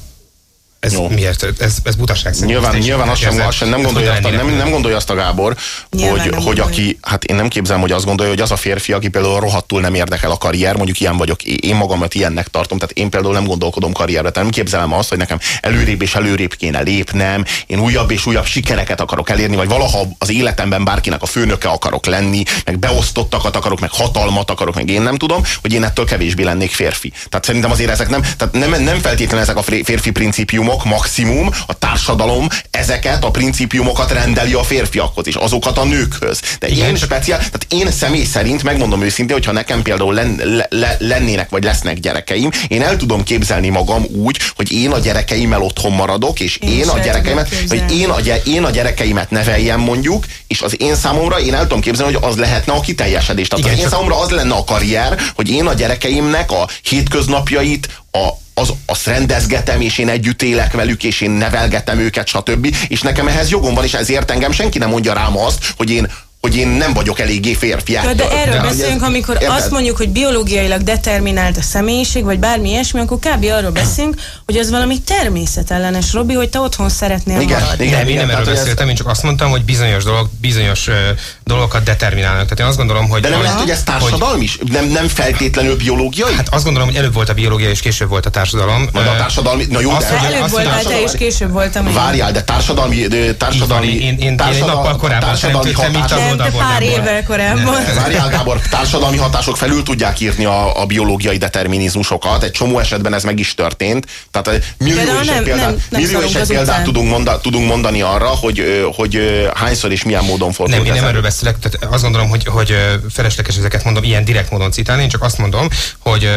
ez Jó. miért? Ez, ez butaság szerintem. Nyilván, nyilván azt sem, azt sem nem, gondolja azt, a, nem, nem gondolja azt a Gábor, Nyilván hogy, hogy aki, hát én nem képzelem, hogy azt gondolja, hogy az a férfi, aki például rohadtul nem érdekel a karrier, mondjuk ilyen vagyok, én magamat ilyennek tartom, tehát én például nem gondolkodom karrierre, tehát nem képzelem azt, hogy nekem előrébb és előrébb kéne lépnem, én újabb és újabb sikereket akarok elérni, vagy valaha az életemben bárkinek a főnöke akarok lenni, meg beosztottakat akarok, meg hatalmat akarok, meg én nem tudom, hogy én ettől kevésbé lennék férfi. Tehát szerintem azért ezek nem, tehát nem, nem feltétlenül ezek a férfi principiumok, maximum, a társadalom ezeket a principiumokat rendeli a férfiakhoz, és azokat a nőkhöz. De Igen, én speciál, tehát én személy szerint megmondom őszintén, hogyha nekem például len, le, le, lennének vagy lesznek gyerekeim, én el tudom képzelni magam úgy, hogy én a gyerekeimmel otthon maradok, és Én én, a gyerekeimet, vagy én a, én a gyerekeimet neveljem mondjuk, és az én számomra én el tudom képzelni, hogy az lehetne a kiteljesedés. Tehát Igen, az én számomra az lenne a karrier, hogy én a gyerekeimnek a hétköznapjait, a, az, azt rendezgetem, és én együtt élek velük, és én nevelgetem őket, stb. És nekem ehhez jogom van, és ezért engem senki nem mondja rám azt, hogy én, hogy én nem vagyok eléggé férfi. De ettől. erről hogy beszélünk, ez- amikor érted? azt mondjuk, hogy biológiailag determinált a személyiség, vagy bármi ilyesmi, akkor kb. arról beszélünk, hogy az valami természetellenes, Robi, hogy te otthon szeretnél Igen, maradni. igen. Nem, én nem erről ez- beszéltem, én csak azt mondtam, hogy bizonyos dolgok, bizonyos dolgokat determinálnak. Tehát én azt gondolom, hogy... De nem hogy- lehet, hogy ez társadalmi is? Nem, nem feltétlenül biológiai? Hát azt gondolom, hogy előbb volt a biológia, és később volt a társadalom. Majd a társadalmi... Na jó, azt, de... Előbb azt, voltál te, és később voltam én. Várjál, de társadalmi... de Társadalmi, van, én- én- én egy nappal korábban társadalmi teremtődtem, mint hatások- oldalból pár évvel korábban. Várjál, Gábor, társadalmi hatások felül tudják írni a, a biológiai determinizmusokat. Egy csomó esetben ez meg is történt. Tehát eh, millió Például és egy nem- példát, nem- nem millió és egy példát tudunk, monda, tudunk mondani arra, hogy, ö, hogy ö, hányszor és milyen módon fordult Nem, én nem erről beszélek, tehát azt gondolom, hogy, hogy felesleges ezeket mondom, ilyen direkt módon citálni, én csak azt mondom, hogy,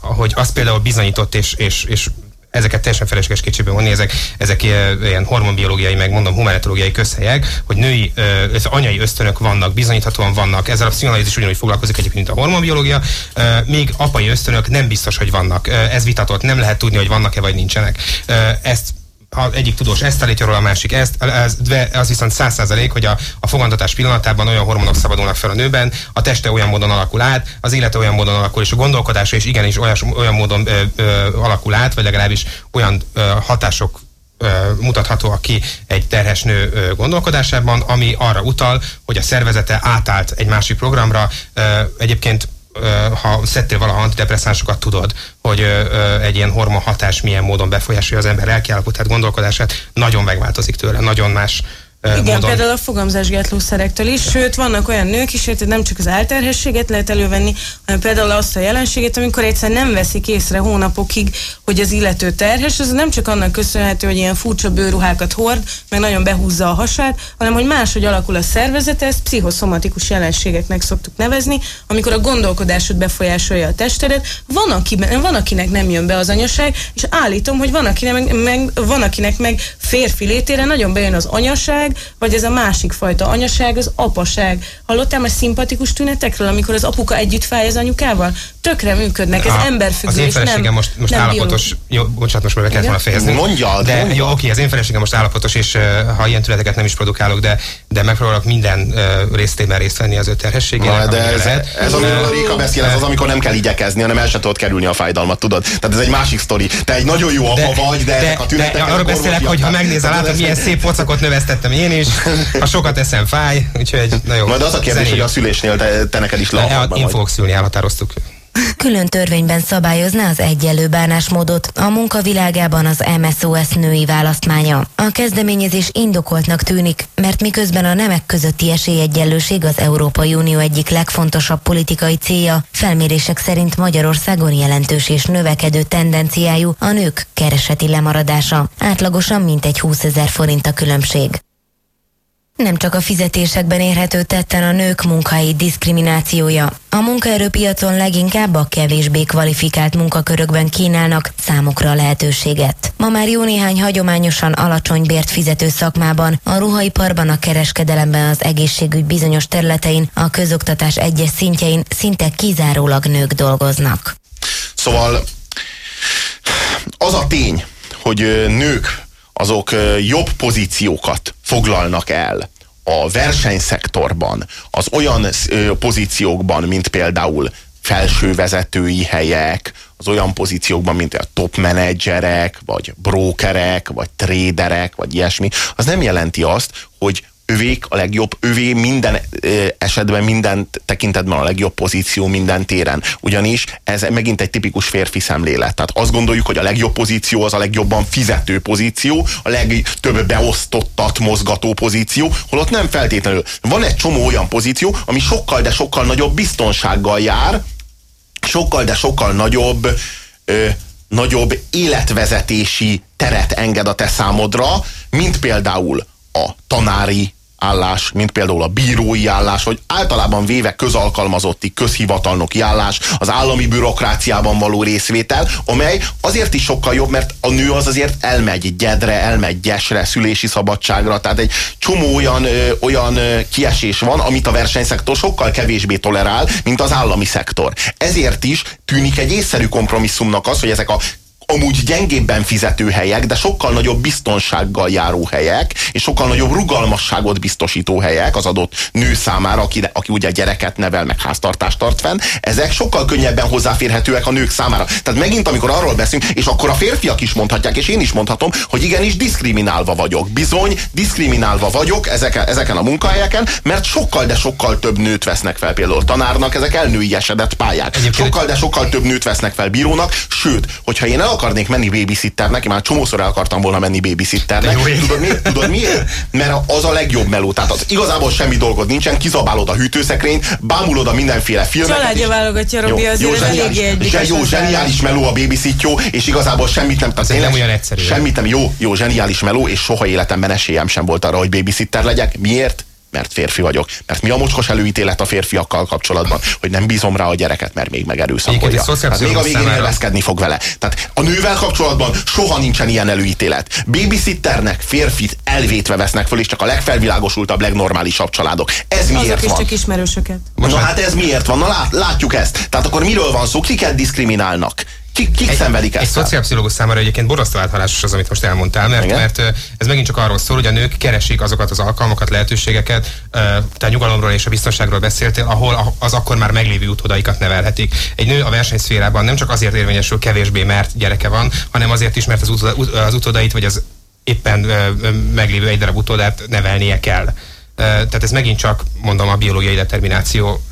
hogy az például bizonyított, és, és, és ezeket teljesen felesleges kétségbe vonni, ezek, ezek ilyen hormonbiológiai, meg mondom humanetológiai közhelyek, hogy női, ez anyai ösztönök vannak, bizonyíthatóan vannak, ezzel a pszichoanalízis ugyanúgy foglalkozik egyébként, mint a hormonbiológia, ö, míg apai ösztönök nem biztos, hogy vannak. Ez vitatott, nem lehet tudni, hogy vannak-e vagy nincsenek. Ezt ha egyik tudós ezt állítja róla, a másik ezt, ez, az viszont száz százalék, hogy a, a fogantatás pillanatában olyan hormonok szabadulnak fel a nőben, a teste olyan módon alakul át, az élete olyan módon alakul, és a gondolkodása is igenis olyan, olyan módon ö, ö, alakul át, vagy legalábbis olyan ö, hatások mutathatóak ki egy terhes nő gondolkodásában, ami arra utal, hogy a szervezete átállt egy másik programra. Egyébként ha szedtél valaha antidepresszánsokat, tudod, hogy egy ilyen hormonhatás milyen módon befolyásolja az ember lelkiállapotát, gondolkodását, nagyon megváltozik tőle, nagyon más igen, módon. például a fogamzásgátlószerektől is, sőt vannak olyan nők is, hogy nem csak az álterhességet lehet elővenni, hanem például azt a jelenséget, amikor egyszer nem veszik észre hónapokig, hogy az illető terhes, az nem csak annak köszönhető, hogy ilyen furcsa bőruhákat hord, meg nagyon behúzza a hasát, hanem hogy máshogy alakul a szervezete, ezt pszichoszomatikus jelenségeknek szoktuk nevezni, amikor a gondolkodásod befolyásolja a testedet. Van, aki, van akinek nem jön be az anyaság, és állítom, hogy van akinek meg, meg, van akinek meg férfi létére nagyon bejön az anyaság, vagy ez a másik fajta anyaság, az apaság. Hallottál már szimpatikus tünetekről, amikor az apuka együtt fáj az anyukával? Tökre működnek, ez A- emberfüggő, Az én nem, feleségem most, most nem állapotos, jó, bocsánat, most már be kellett volna fejezni. Mondjad, de mondjad. jó, oké, az én feleségem most állapotos, és ha ilyen tüneteket nem is produkálok, de, de megpróbálok minden uh, résztében részt venni az ő terhességének. Na, de ez, lehet. ez amiről a Réka beszél, ez az, amikor nem kell igyekezni, hanem el se tudod kerülni a fájdalmat, tudod? Tehát ez egy másik sztori. Te egy nagyon jó apa vagy, de, ezek a tünetek... de arról beszélek, hogy ha megnézel, látod, ez- milyen szép pocakot növesztettem én is. Ha sokat eszem, fáj. Úgyhogy, na jó. Majd az a kérdés, hogy a szülésnél te, te neked is De, leapad Én fogok szülni, elhatároztuk. Külön törvényben szabályozná az egyenlő bánásmódot a munkavilágában az MSOS női választmánya. A kezdeményezés indokoltnak tűnik, mert miközben a nemek közötti esélyegyenlőség az Európai Unió egyik legfontosabb politikai célja, felmérések szerint Magyarországon jelentős és növekedő tendenciájú a nők kereseti lemaradása. Átlagosan mintegy 20 ezer forint a különbség. Nem csak a fizetésekben érhető tetten a nők munkai diszkriminációja. A munkaerőpiacon leginkább a kevésbé kvalifikált munkakörökben kínálnak számukra lehetőséget. Ma már jó néhány hagyományosan alacsony bért fizető szakmában, a ruhaiparban, a kereskedelemben, az egészségügy bizonyos területein, a közoktatás egyes szintjein szinte kizárólag nők dolgoznak. Szóval az a tény, hogy nők azok jobb pozíciókat foglalnak el a versenyszektorban, az olyan pozíciókban, mint például felsővezetői helyek, az olyan pozíciókban, mint a top menedzserek, vagy brókerek, vagy tréderek, vagy ilyesmi, az nem jelenti azt, hogy övék a legjobb, övé minden esetben, minden tekintetben a legjobb pozíció minden téren. Ugyanis ez megint egy tipikus férfi szemlélet. Tehát azt gondoljuk, hogy a legjobb pozíció az a legjobban fizető pozíció, a legtöbb beosztottat mozgató pozíció, holott nem feltétlenül. Van egy csomó olyan pozíció, ami sokkal, de sokkal nagyobb biztonsággal jár, sokkal, de sokkal nagyobb, ö, nagyobb életvezetési teret enged a te számodra, mint például a tanári állás, mint például a bírói állás, vagy általában véve közalkalmazotti, közhivatalnoki állás, az állami bürokráciában való részvétel, amely azért is sokkal jobb, mert a nő az azért elmegy gyedre, elmegy gyesre, szülési szabadságra, tehát egy csomó olyan, ö, olyan kiesés van, amit a versenyszektor sokkal kevésbé tolerál, mint az állami szektor. Ezért is tűnik egy észszerű kompromisszumnak az, hogy ezek a amúgy gyengébben fizető helyek, de sokkal nagyobb biztonsággal járó helyek, és sokkal nagyobb rugalmasságot biztosító helyek az adott nő számára, aki, aki ugye gyereket nevel, meg háztartást tart fenn, ezek sokkal könnyebben hozzáférhetőek a nők számára. Tehát megint, amikor arról beszélünk, és akkor a férfiak is mondhatják, és én is mondhatom, hogy igenis diszkriminálva vagyok. Bizony, diszkriminálva vagyok ezeken, ezeken a munkahelyeken, mert sokkal, de sokkal több nőt vesznek fel például tanárnak, ezek elnői esedett pályák. Sokkal, de sokkal több nőt vesznek fel bírónak, sőt, hogyha én el akarnék menni babysitternek, én már csomószor el akartam volna menni babysitternek. Jó. Tudod, mi, tudod miért? Mert az a legjobb meló. Tehát az igazából semmi dolgod nincsen, kizabálod a hűtőszekrényt, bámulod a mindenféle filmeket. Családja és- válogatja, Robi, azért ez zseniális, zse- jó, zseniális meló a babysitjó, és igazából semmit nem tehát Azért nem tényleg olyan egyszerű. Semmit nem, jó, jó, zseniális meló, és soha életemben esélyem sem volt arra, hogy babysitter legyek. Miért? Mert férfi vagyok. Mert mi a mocskos előítélet a férfiakkal kapcsolatban, hogy nem bízom rá a gyereket, mert még megerőszakolja. Tehát még a végén élvezkedni fog vele. Tehát a nővel kapcsolatban soha nincsen ilyen előítélet. Babysitternek férfit elvétve vesznek föl, és csak a legfelvilágosultabb, legnormálisabb családok. Ez miért Azok is van? csak ismerősöket. Na hát ez miért van? Na lát, látjuk ezt. Tehát akkor miről van szó? Kiket diszkriminálnak? Kik, kik szenvedik Egy ezt? el? szociálpszichológus számára egyébként borzasztó áthalásos az, amit most elmondtál, mert, Igen? mert ez megint csak arról szól, hogy a nők keresik azokat az alkalmakat, lehetőségeket, ö, te a nyugalomról és a biztonságról beszéltél, ahol az akkor már meglévő utódaikat nevelhetik. Egy nő a versenyszférában nem csak azért érvényesül kevésbé, mert gyereke van, hanem azért is, mert az, utóda, az utódait vagy az éppen meglévő egy darab utódát nevelnie kell. Tehát ez megint csak, mondom, a biológiai determináció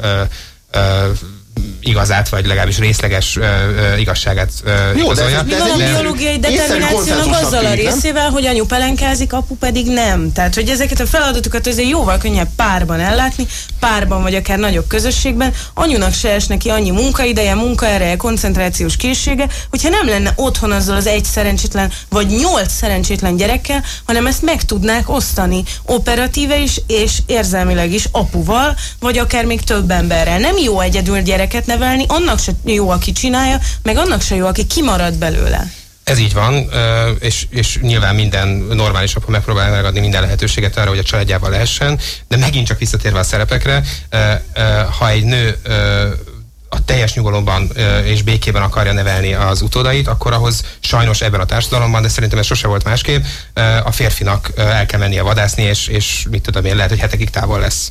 igazát, vagy legalábbis részleges ö, ö, igazságát ö, Jó, de ez- Mi van a biológiai determinációnak azzal a részével, hogy anyu pelenkázik, apu pedig nem. Tehát, hogy ezeket a feladatokat azért jóval könnyebb párban ellátni, párban vagy akár nagyobb közösségben. Anyunak se esne neki annyi munkaideje, munkaereje, koncentrációs készsége, hogyha nem lenne otthon azzal az egy szerencsétlen vagy nyolc szerencsétlen gyerekkel, hanem ezt meg tudnák osztani operatíve is és érzelmileg is apuval, vagy akár még több emberrel. Nem jó egyedül gyereket nevelni, annak se jó, aki csinálja, meg annak se jó, aki kimarad belőle. Ez így van, és, és nyilván minden normális apa megpróbál megadni minden lehetőséget arra, hogy a családjával lehessen, de megint csak visszatérve a szerepekre, ha egy nő a teljes nyugalomban és békében akarja nevelni az utódait, akkor ahhoz sajnos ebben a társadalomban, de szerintem ez sose volt másképp, a férfinak el kell mennie vadászni, és, és mit tudom én, lehet, hogy hetekig távol lesz.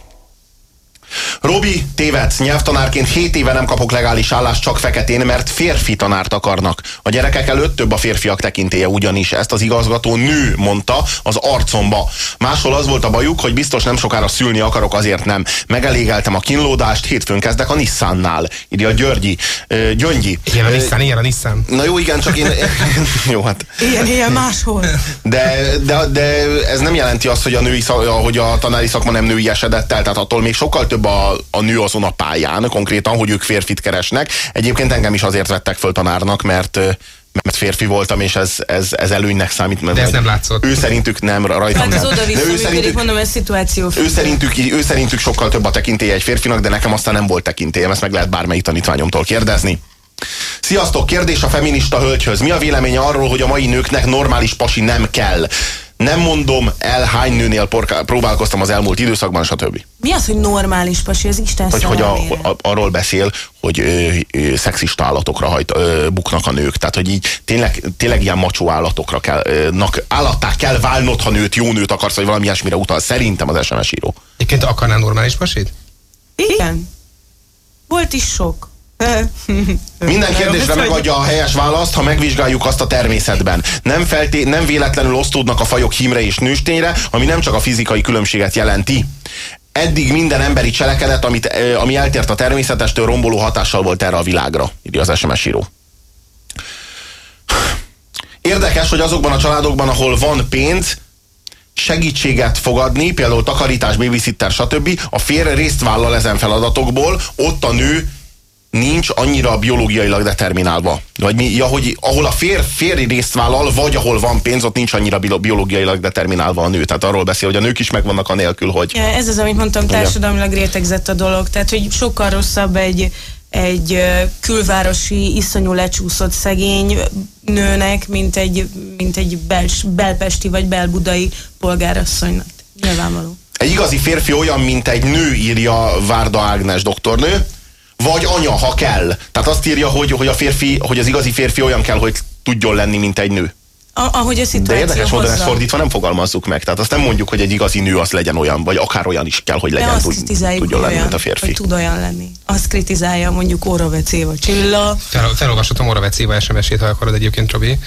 Robi, tévedsz, nyelvtanárként 7 éve nem kapok legális állást csak feketén, mert férfi tanárt akarnak. A gyerekek előtt több a férfiak tekintélye ugyanis. Ezt az igazgató nő mondta az arcomba. Máshol az volt a bajuk, hogy biztos nem sokára szülni akarok, azért nem. Megelégeltem a kínlódást, hétfőn kezdek a Nissannál. Írja Györgyi. Ö, Gyöngyi. Ilyen a Nissan, ilyen a Nissan. Na jó, igen, csak én... jó, hát Ilyen, ilyen máshol. de, de, de ez nem jelenti azt, hogy a, női szak, hogy a tanári szakma nem női esedett el, tehát attól még sokkal több a, a nő azon a pályán, konkrétan, hogy ők férfit keresnek. Egyébként engem is azért vettek föl tanárnak, mert mert férfi voltam, és ez, ez, ez előnynek számít. Mert De ez nem látszott. Ő szerintük nem, rajtam Hát ez nem. De ő szerintük, mondom, ez szituáció. ő szerintük, ő szerintük sokkal több a tekintélye egy férfinak, de nekem aztán nem volt tekintélyem, ezt meg lehet bármelyik tanítványomtól kérdezni. Sziasztok, kérdés a feminista hölgyhöz. Mi a véleménye arról, hogy a mai nőknek normális pasi nem kell? Nem mondom el, hány nőnél porká- próbálkoztam az elmúlt időszakban, stb. Mi az, hogy normális pasi, az Isten Hogy, hogy a, a, arról beszél, hogy ö, ö, szexista állatokra hajt, ö, buknak a nők. Tehát, hogy így tényleg, tényleg ilyen macsó állatokra kell, ö, nak, állattá kell válnod, ha nőt, jó nőt akarsz, vagy valami ilyesmire utal. Szerintem az SMS író. Egyébként akarnál normális pasit? Igen. Volt is sok. Minden kérdésre megadja a helyes választ, ha megvizsgáljuk azt a természetben. Nem, felté- nem véletlenül osztódnak a fajok hímre és nőstényre, ami nem csak a fizikai különbséget jelenti. Eddig minden emberi cselekedet, amit, ami eltért a természetestől, romboló hatással volt erre a világra, írja az SMS író. Érdekes, hogy azokban a családokban, ahol van pénz, segítséget fogadni, például takarítás, babysitter, stb. A férj részt vállal ezen feladatokból, ott a nő nincs annyira biológiailag determinálva. Vagy mi, ja, hogy ahol a fér, férj részt vállal, vagy ahol van pénz, ott nincs annyira bio- biológiailag determinálva a nő. Tehát arról beszél, hogy a nők is megvannak anélkül, hogy... Ja, ez az, amit mondtam, társadalmilag rétegzett a dolog. Tehát, hogy sokkal rosszabb egy, egy külvárosi, iszonyú lecsúszott szegény nőnek, mint egy, mint egy bels, belpesti vagy belbudai polgárasszonynak. Nyilvánvaló. Egy igazi férfi olyan, mint egy nő, írja Várda Ágnes doktornő, vagy anya, ha kell. Tehát azt írja, hogy, hogy, a férfi, hogy az igazi férfi olyan kell, hogy tudjon lenni, mint egy nő. A, ahogy a De érdekes módon ezt fordítva nem fogalmazzuk meg. Tehát azt nem mondjuk, hogy egy igazi nő az legyen olyan, vagy akár olyan is kell, hogy De legyen, azt tud, tudjon hogy lenni, olyan, mint a férfi. Hogy tud olyan lenni. Azt kritizálja mondjuk Óravecé vagy Csilla. Fel, felolvashatom Oravec Éva SMS-ét, ha akarod egyébként, Robi.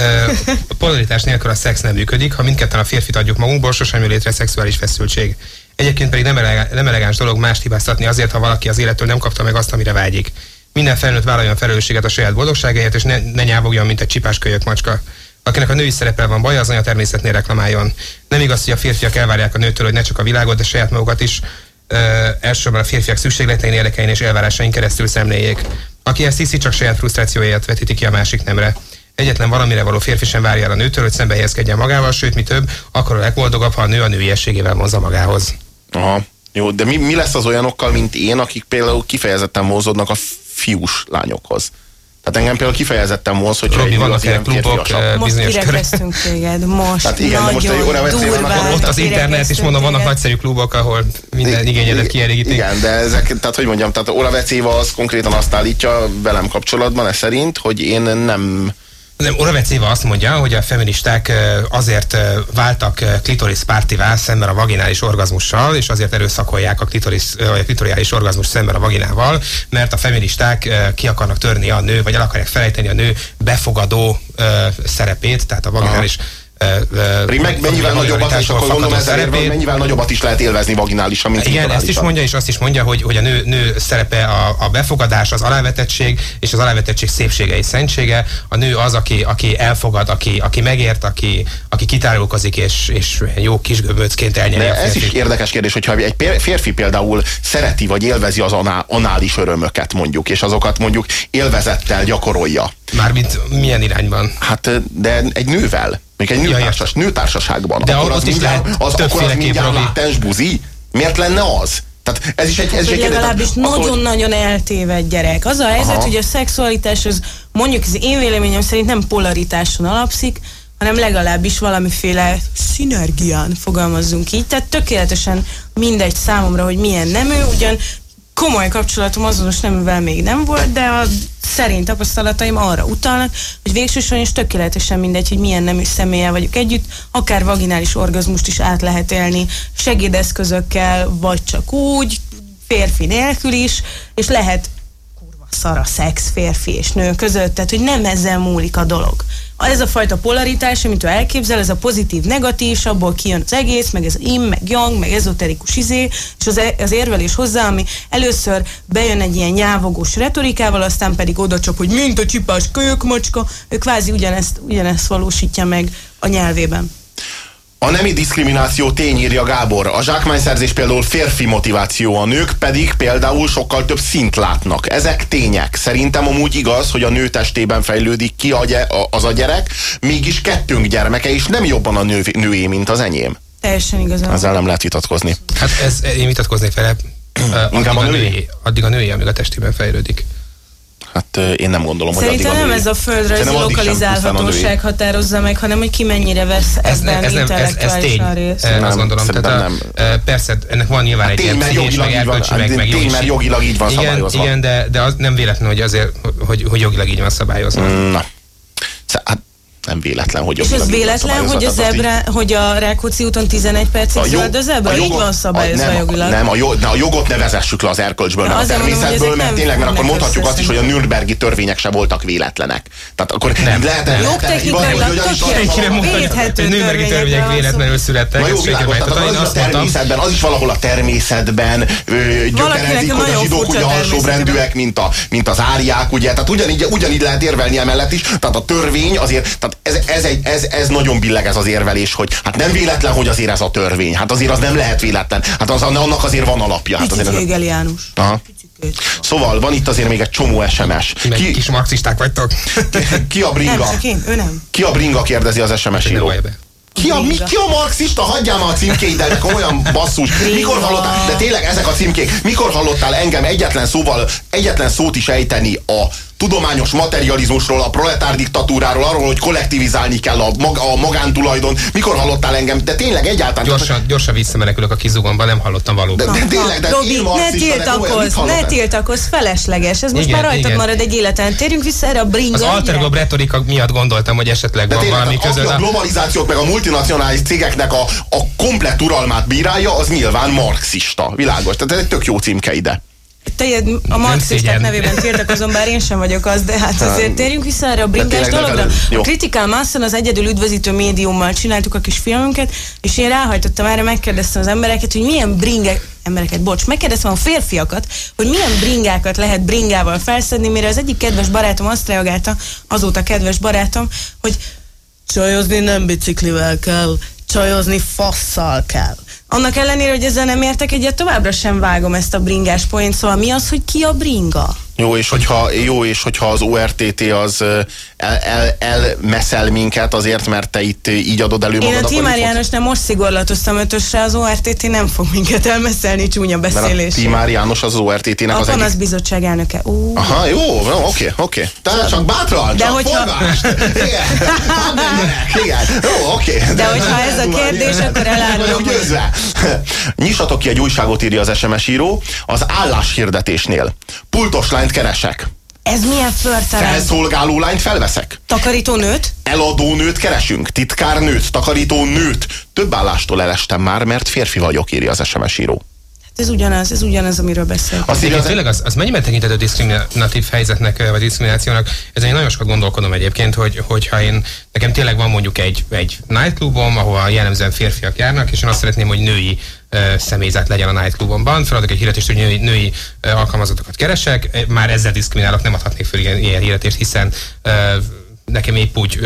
A polaritás nélkül a szex nem működik, ha mindketten a férfit adjuk magunkból, sosem jön létre szexuális feszültség. Egyébként pedig nem, elegá- nem elegáns dolog mást hibáztatni azért, ha valaki az élettől nem kapta meg azt, amire vágyik. Minden felnőtt vállaljon felelősséget a saját boldogságáért, és ne, ne nyávogjon, mint egy csipás kölyök macska. Akinek a női szerepel van baja, az anya természetnél reklamáljon. Nem igaz, hogy a férfiak elvárják a nőtől, hogy ne csak a világot, de saját magukat is ö, elsősorban a férfiak szükségletein, érdekein és elvárásain keresztül szemléljék. Aki ezt hiszi, csak saját frusztrációját vetíti ki a másik nemre. Egyetlen valamire való férfi sem várja el a nőtől, hogy szembe helyezkedjen magával, sőt, mi több, akkor a legboldogabb, ha a nő a nőiességével vonza magához. Aha. Jó, de mi, mi lesz az olyanokkal, mint én, akik például kifejezetten vonzódnak a fiús lányokhoz? Tehát engem például kifejezetten vonz, hogy Robi, vannak az ilyen klubok, eh, Most bizonyos körök. kirekeztünk téged, most Hát igen, de most egy Óravecével durván Ott az internet is mondom, vannak téged. nagyszerű klubok, ahol minden igényedet kielégítik. Igen, de ezek, tehát hogy mondjam, tehát Oravec Éva az konkrétan azt állítja velem kapcsolatban, ez szerint, hogy én nem Nem, Oravec Éva azt mondja, hogy a feministák azért váltak klitoris pártivá szemben a vaginális orgazmussal, és azért erőszakolják a, klitoris, a klitoriális orgazmus szemben a vaginával, mert a feministák ki akarnak törni a nő, vagy el akarják felejteni a nő befogadó szerepét, tehát a vaginális Pedig meg, mennyivel és vaginalitásból akkor érve, szerepét. mennyivel nagyobbat is lehet élvezni vaginálisan, mint Igen, ezt is mondja, és azt is mondja, hogy, hogy a nő, nő szerepe a, a befogadás, az alávetettség, és az alávetettség szépsége és szentsége. A nő az, aki, aki elfogad, aki, aki megért, aki, aki kitárulkozik, és, és jó kis göböcként elnyeri De ez is érdekes kérdés, hogyha egy férfi például szereti vagy élvezi az aná- anális örömöket mondjuk, és azokat mondjuk élvezettel gyakorolja. Mármint milyen irányban? Hát, de egy nővel, még egy Ja, nőtársas, nőtársaságban. De akkor ott az is mindjárt, lehet az, akkor az mindjárt Robi. látens buzi? Miért lenne az? Tehát ez is egy, ez hogy egy legalábbis nagyon-nagyon eltéved gyerek. Az a helyzet, Aha. hogy a szexualitás az mondjuk az én véleményem szerint nem polaritáson alapszik, hanem legalábbis valamiféle szinergián fogalmazzunk így. Tehát tökéletesen mindegy számomra, hogy milyen nemű, ugyan komoly kapcsolatom azonos neművel még nem volt, de a szerint tapasztalataim arra utalnak, hogy végső soron is tökéletesen mindegy, hogy milyen nemű személlyel vagyok együtt, akár vaginális orgazmust is át lehet élni segédeszközökkel, vagy csak úgy, férfi nélkül is, és lehet kurva szara szex férfi és nő között, tehát hogy nem ezzel múlik a dolog. Ez a fajta polaritás, amit ő elképzel, ez a pozitív-negatív, és abból kijön az egész, meg ez im, meg yang, meg ezoterikus izé, és az, e- az érvelés hozzá, ami először bejön egy ilyen nyávogós retorikával, aztán pedig oda csak, hogy mint a csipás kölyökmacska, ő kvázi ugyanezt, ugyanezt valósítja meg a nyelvében. A nemi diszkrimináció tény, írja Gábor. A zsákmányszerzés például férfi motiváció, a nők pedig például sokkal több szint látnak. Ezek tények. Szerintem amúgy igaz, hogy a nő testében fejlődik ki a, az a gyerek, mégis kettőnk gyermeke, és nem jobban a nő, nőé, mint az enyém. Teljesen igazán. Ezzel nem lehet vitatkozni. Hát ez, én vitatkoznék vele. Inkább addig a női, addig a női, amíg a testében fejlődik. Hát én nem gondolom, hogy Szerintem addig a nem ez a földrajzi Szerintem lokalizálhatóság határozza meg, hanem hogy ki mennyire vesz Ez, ebben nem, ez, nem, ez, ez tény. Nem, azt gondolom. szerintem Tehát a, nem. persze, ennek van nyilván egy tény, ilyen mert pszichés, jogilag meg erkölcsi, meg, hát meg tény, jogi- mert jogilag így van igen, szabályozva. Igen, de, de az nem véletlen, hogy azért, hogy, hogy jogilag így van szabályozva. Na. Hát nem véletlen, hogy És ez véletlen, hogy a, így- zebra, hogy a Rákóczi úton 11 percig zöld a zebra? Így van szabályozva a, nem, jogilag. Nem, a, jo, ne, a jogot ne vezessük le az erkölcsből, Na, meg a mondom, természetből, ezek mert nem tényleg, mert akkor mondhatjuk azt is, hogy a Nürnbergi törvények se voltak véletlenek. Tehát akkor Nem. lehet, Nem. Jogtechnikailag hogy ugyanis tökéletes. az- Senki nem mondta, hogy Védhető törvényekről törvények véletlenül születtek. Na jó, világos, nem az, természetben, az is valahol a természetben gyökerezik, hogy a zsidók ugye alsóbrendűek, mint, az áriák, ugye, tehát ugyanígy lehet érvelni emellett is, tehát a törvény azért, tehát ez, ez, egy, ez, ez nagyon billeg ez az érvelés, hogy hát nem véletlen, hogy azért ez a törvény, hát azért az nem lehet véletlen, hát az, annak azért van alapja. Hát Picit azért ez, Hegel János. Aha. Szóval van itt azért még egy csomó SMS. Ki, kis marxisták vagytok. ki a Nem, bringa? csak én, ő nem. Ki a bringa kérdezi az SMS író. Ki a, mi, ki a marxista? Hagyjál már a címkéidet, komolyan basszus. Mikor hallottál, de tényleg ezek a címkék, mikor hallottál engem egyetlen szóval, egyetlen szót is ejteni a tudományos materializmusról, a proletár diktatúráról, arról, hogy kollektivizálni kell a, mag, a magántulajdon. Mikor hallottál engem? De tényleg egyáltalán. Gyorsan, gyorsan visszamenekülök a kizugomba, nem hallottam De, valóban. de tényleg, de Robi, ne de tiltakozz, ne tiltakozz, felesleges. Ez most Igen, már rajtad igen. marad egy életen. Térjünk vissza erre a bringa. Az alterglob retorika miatt gondoltam, hogy esetleg De van tényleg, valami tehát, a a- globalizációt meg a multinacionális cégeknek a, a komplet uralmát bírálja, az nyilván marxista. Világos. Tehát ez egy tök jó címke ide. Tejed a marxisták nevében tiltakozom, bár én sem vagyok az, de hát azért térjünk vissza erre a bringás dologra. A Critical Masson az egyedül üdvözítő médiummal csináltuk a kis filmünket, és én ráhajtottam erre, megkérdeztem az embereket, hogy milyen bringák, embereket, bocs, megkérdeztem a férfiakat, hogy milyen bringákat lehet bringával felszedni, mire az egyik kedves barátom azt reagálta, azóta kedves barátom, hogy csajozni nem biciklivel kell, csajozni fasszal kell. Annak ellenére, hogy ezzel nem értek egyet, továbbra sem vágom ezt a bringás poént, szóval mi az, hogy ki a bringa? Jó, és hogyha, jó, és hogyha az ORTT az el, el, elmeszel minket azért, mert te itt így adod elő Én magad, a akkor Timár? Jánosnál most szigorlatoztam ötösre, az ORTT nem fog minket elmeszelni csúnya Mert a beszélés. Timár János az ORTT-nek A az egyik... panaszbizottság elnöke. Ó, Aha, jó, oké, oké. Tehát csak bátran, De csak hogyha-. Igen, menjenek, igen. Jó, oké. De hogyha ez a kérdés, akkor elárulom, győzve. Nyissatok ki egy újságot, írja az SMS író. Az álláshirdetésnél. Pultos lányt keresek. Ez milyen förterem? Felszolgáló lányt felveszek. Takarító nőt? Eladó nőt keresünk, titkár nőt, takarító nőt. Több állástól elestem már, mert férfi vagyok, írja az SMS író. Ez ugyanaz, ez ugyanaz, amiről Egyébként az, tényleg az, az mennyiben tekintető diszkriminatív helyzetnek, vagy diszkriminációnak, ezen én nagyon sokat gondolkodom egyébként, hogy, hogyha én, nekem tényleg van mondjuk egy, egy nightclubom, ahol jellemzően férfiak járnak, és én azt szeretném, hogy női személyzet legyen a nightclubomban, feladok egy hirdetést, hogy női, női alkalmazatokat keresek, már ezzel diszkriminálok, nem adhatnék fel ilyen, ilyen hirdetést, hiszen nekem épp úgy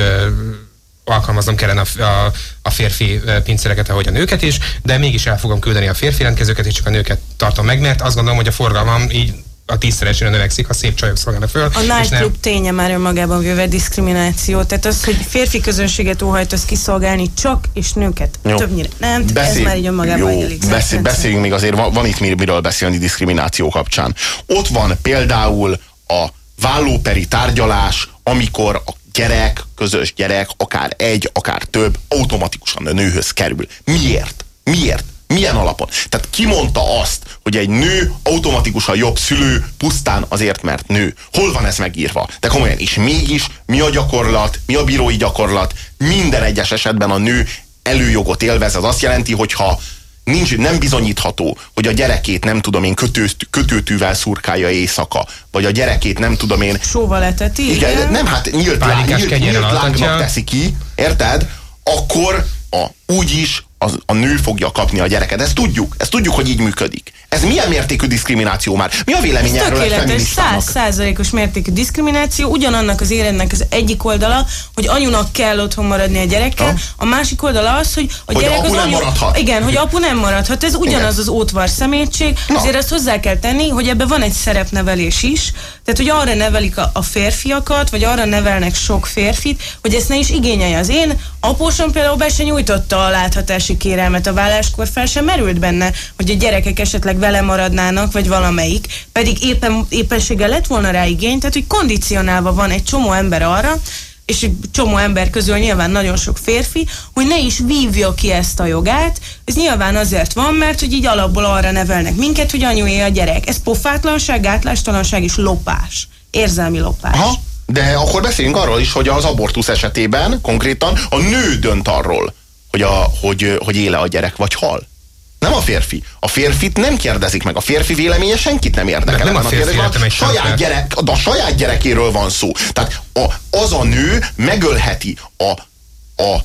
alkalmaznom kellene a, a, a férfi pincéreket, ahogy a nőket is, de mégis el fogom küldeni a férfi rendkezőket, és csak a nőket tartom meg, mert azt gondolom, hogy a forgalmam így a tízszeresére növekszik, ha szép csajok szolgálnak föl. A nightclub ténye már önmagában véve diszkrimináció. Tehát az, hogy férfi közönséget óhajtasz kiszolgálni csak, és nőket Jó. többnyire nem. Tehát ez már így önmagában jó, beszél, beszéljünk még azért, van, van itt mir- miről beszélni diszkrimináció kapcsán. Ott van például a vállóperi tárgyalás, amikor a gyerek, közös gyerek, akár egy, akár több, automatikusan a nőhöz kerül. Miért? Miért? Milyen alapon? Tehát ki mondta azt, hogy egy nő automatikusan jobb szülő pusztán azért, mert nő? Hol van ez megírva? De komolyan, és mégis mi a gyakorlat, mi a bírói gyakorlat? Minden egyes esetben a nő előjogot élvez. Ez azt jelenti, hogyha nincs, nem bizonyítható, hogy a gyerekét nem tudom én kötő, kötőtűvel szurkálja éjszaka, vagy a gyerekét nem tudom én Sóval eteti. igen, nem, hát nyílt, lá, nyílt, nyílt lángnak teszi ki, érted? Akkor a, úgyis az, a nő fogja kapni a gyereket. Ezt tudjuk, ezt tudjuk, hogy így működik. Ez milyen mértékű diszkrimináció már? Mi a vélemény erről egy Tökéletes, száz százalékos mértékű diszkrimináció, ugyanannak az éremnek az egyik oldala, hogy anyunak kell otthon maradni a gyerekkel, Ha? a másik oldala az, hogy a Hogy gyerek apu az nem anyu... maradhat. Igen, hogy apu nem maradhat, ez ugyanaz Igen. az ótvar szemétség, Na. azért azt hozzá kell tenni, hogy ebben van egy szerepnevelés is, tehát hogy arra nevelik a, a férfiakat, vagy arra nevelnek sok férfit, hogy ezt ne is igényelje. Az én apósom például be se nyújtotta a láthatási kérelmet a válláskor, fel sem merült benne, hogy a gyerekek esetleg vele maradnának, vagy valamelyik, pedig éppen, éppenséggel lett volna rá igény, tehát hogy kondicionálva van egy csomó ember arra, és egy csomó ember közül nyilván nagyon sok férfi, hogy ne is vívja ki ezt a jogát. Ez nyilván azért van, mert hogy így alapból arra nevelnek minket, hogy anyué a gyerek. Ez pofátlanság, gátlástalanság és lopás. Érzelmi lopás. Aha, de akkor beszéljünk arról is, hogy az abortusz esetében konkrétan a nő dönt arról, hogy, a, hogy, hogy éle a gyerek, vagy hal. Nem a férfi. A férfit nem kérdezik meg. A férfi véleménye senkit nem érdekel. De nem a férfi életem egy saját gyerek, de a saját gyerekéről van szó. Tehát a, az a nő megölheti a, a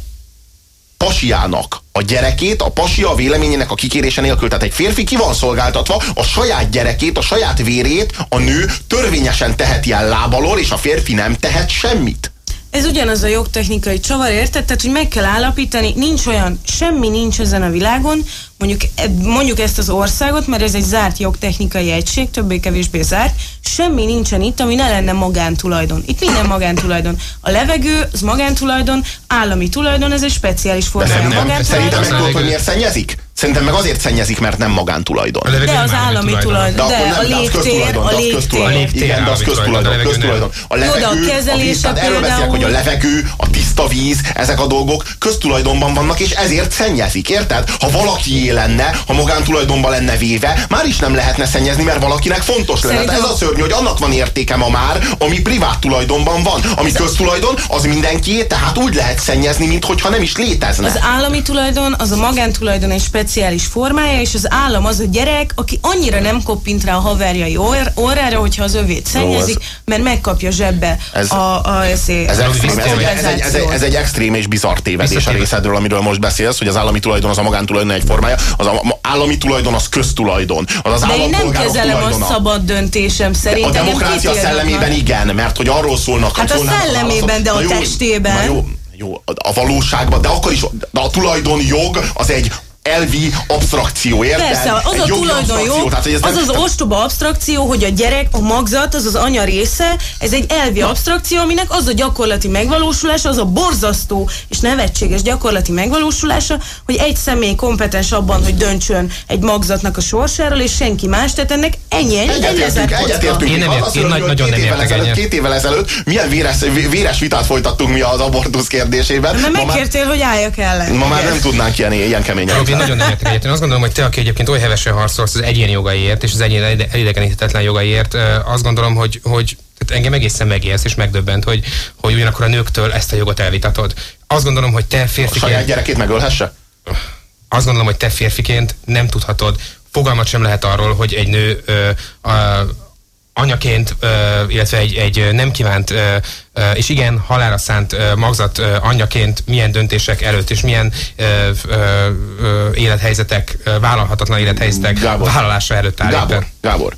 pasiának a gyerekét, a pasia véleményének a kikérése nélkül. Tehát egy férfi ki van szolgáltatva, a saját gyerekét, a saját vérét a nő törvényesen teheti el lábalól, és a férfi nem tehet semmit. Ez ugyanaz a jogtechnikai csavar, érted? Tehát, hogy meg kell állapítani, nincs olyan, semmi nincs ezen a világon, mondjuk, e- mondjuk ezt az országot, mert ez egy zárt jogtechnikai egység, többé-kevésbé zárt, semmi nincsen itt, ami ne lenne magántulajdon. Itt minden magántulajdon. A levegő, az magántulajdon, állami tulajdon, ez egy speciális formája. nem, nem. magántulajdon. Szerintem meg az tudod, hogy miért szennyezi? Szerintem meg azért szennyezik, mert nem magántulajdon. A De az állami tulajdon. De, De akkor a nem, köztulajdon, a de az légtér. köztulajdon. A légtér Igen, de az állami tulajdon, köztulajdon, a levegő köztulajdon. A Jó, de a levegő, a kezelése víz, erről beszélek, hogy a levegő, a tiszta víz, ezek a dolgok köztulajdonban vannak, és ezért szennyezik, érted? Ha valaki lenne, ha magántulajdonban lenne véve, már is nem lehetne szennyezni, mert valakinek fontos lenne. Szerintem ez a szörnyű, hogy annak van értéke ma már, ami privát tulajdonban van. Ami köztulajdon, az mindenkié, tehát úgy lehet szennyezni, mintha nem is létezne. Az állami tulajdon, az a magántulajdon egy speciális formája, és az állam az a gyerek, aki annyira nem koppint rá a haverjai orr, orrára, hogyha az övét szennyezik, mert megkapja zsebbe Ez- a, a, ezé- Ez, a extrém, ez, egy, ez, egy, ez, egy, ez egy extrém és bizarr tévedés a részedről, amiről most beszélsz, hogy az állami tulajdon az a magántulajdon egy formája, az a állami tulajdon az köztulajdon. Az az De én nem kezelem a tulajdona. szabad döntésem szerint. a demokrácia szellemében a- igen, mert hogy arról szólnak. Hát a szellemében, de a jó, testében. Jó, jó, a valóságban, de akkor is, de a tulajdonjog az egy elvi abstrakció, érted? Persze, az egy a tulajdon jó, tehát, hogy ez az nem- az ostoba abstrakció, hogy a gyerek, a magzat, az az anya része, ez egy elvi abstrakció, aminek az a gyakorlati megvalósulása, az a borzasztó és nevetséges gyakorlati megvalósulása, hogy egy személy kompetens abban, hogy döntsön egy magzatnak a sorsáról, és senki más, tehát ennek ennyi, ennyi, ennyi Egyetértünk, egyetértünk. Én nem ért- én nagy- nagyon két nem évvel értek ezelőtt. Két évvel ezelőtt milyen véres, véres vitát folytattunk mi az abortusz kérdésében. Már, megkértél, hogy álljak ellen. ma már nem tudnánk ilyen, ilyen keményen. Nagyon nem értek egyet. Én azt gondolom, hogy te, aki egyébként oly hevesen harcolsz az egyéni jogaiért és az egyéni elide- elidegeníthetetlen jogaiért, azt gondolom, hogy, hogy Tehát engem egészen megijeszt és megdöbbent, hogy, hogy ugyanakkor a nőktől ezt a jogot elvitatod. Azt gondolom, hogy te A férfiként... saját gyerekét megölhesse? azt gondolom, hogy te férfiként nem tudhatod, fogalmat sem lehet arról, hogy egy nő ö, a, anyaként, illetve egy, egy nem kívánt, és igen, halára szánt magzat anyaként milyen döntések előtt, és milyen élethelyzetek, vállalhatatlan élethelyzetek Gábor. vállalása előtt áll Gábor. Gábor,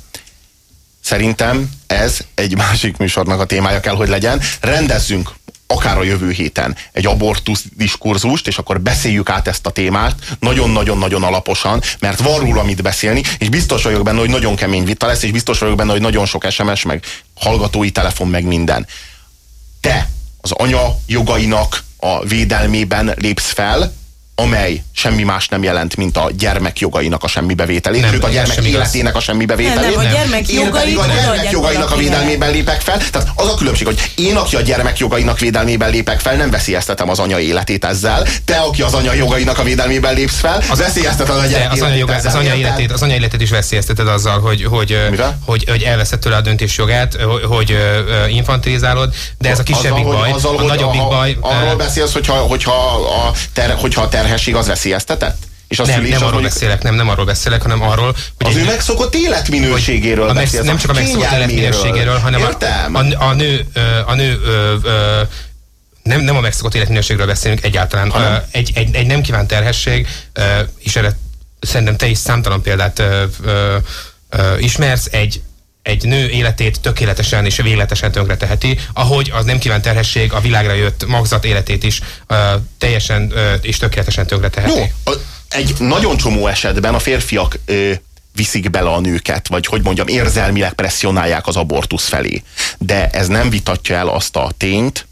szerintem ez egy másik műsornak a témája kell, hogy legyen. Rendezzünk akár a jövő héten egy abortusz diskurzust, és akkor beszéljük át ezt a témát nagyon-nagyon-nagyon alaposan, mert van róla mit beszélni, és biztos vagyok benne, hogy nagyon kemény vita lesz, és biztos vagyok benne, hogy nagyon sok SMS, meg hallgatói telefon, meg minden. Te az anya jogainak a védelmében lépsz fel, amely semmi más nem jelent, mint a gyermek jogainak a semmibevételét, Nem, sőt a gyermek sem életének a semmibevételét. Nem, nem, a gyermek jogait a gyermek jogainak a védelmében lépek fel. Tehát az a különbség, hogy én, aki a gyermek jogainak védelmében lépek fel, nem veszélyeztetem az anya életét ezzel. Te, aki az anya jogainak a védelmében lépsz fel, az veszélyezteted a gyermek az anya, joga, az, anya életét, az anya életét is veszélyezteted azzal, hogy, hogy, Mivel? hogy, hogy elveszed tőle a döntés jogát, hogy, hogy infantilizálod, de ez a kisebbik azzal, baj, hogy, azzal, a hogy nagyobbik ha, baj. Arról beszélsz, hogyha, hogyha, a ter, hogyha a terhesség az veszélyeztetett? És a nem, szülés nem arról mondjuk- beszélek, nem, nem arról beszélek, hanem arról, hogy Az egy ő megszokott életminőségéről a megsz- beszélsz. nem csak a megszokott életminőségéről, hanem a, Értem? a, a nő, a nő ö, ö, nem, nem a megszokott életminőségről beszélünk egyáltalán. Hanem? Ö, Egy, egy, egy nem kívánt terhesség, és erre szerintem te is számtalan példát ö, ö, ismersz, egy, egy nő életét tökéletesen és végletesen tönkre teheti, ahogy az nem kívánt terhesség a világra jött magzat életét is ö, teljesen ö, és tökéletesen tönkre teheti. Jó, a- egy nagyon csomó esetben a férfiak ö, viszik bele a nőket, vagy hogy mondjam, érzelmileg presszionálják az abortusz felé. De ez nem vitatja el azt a tényt,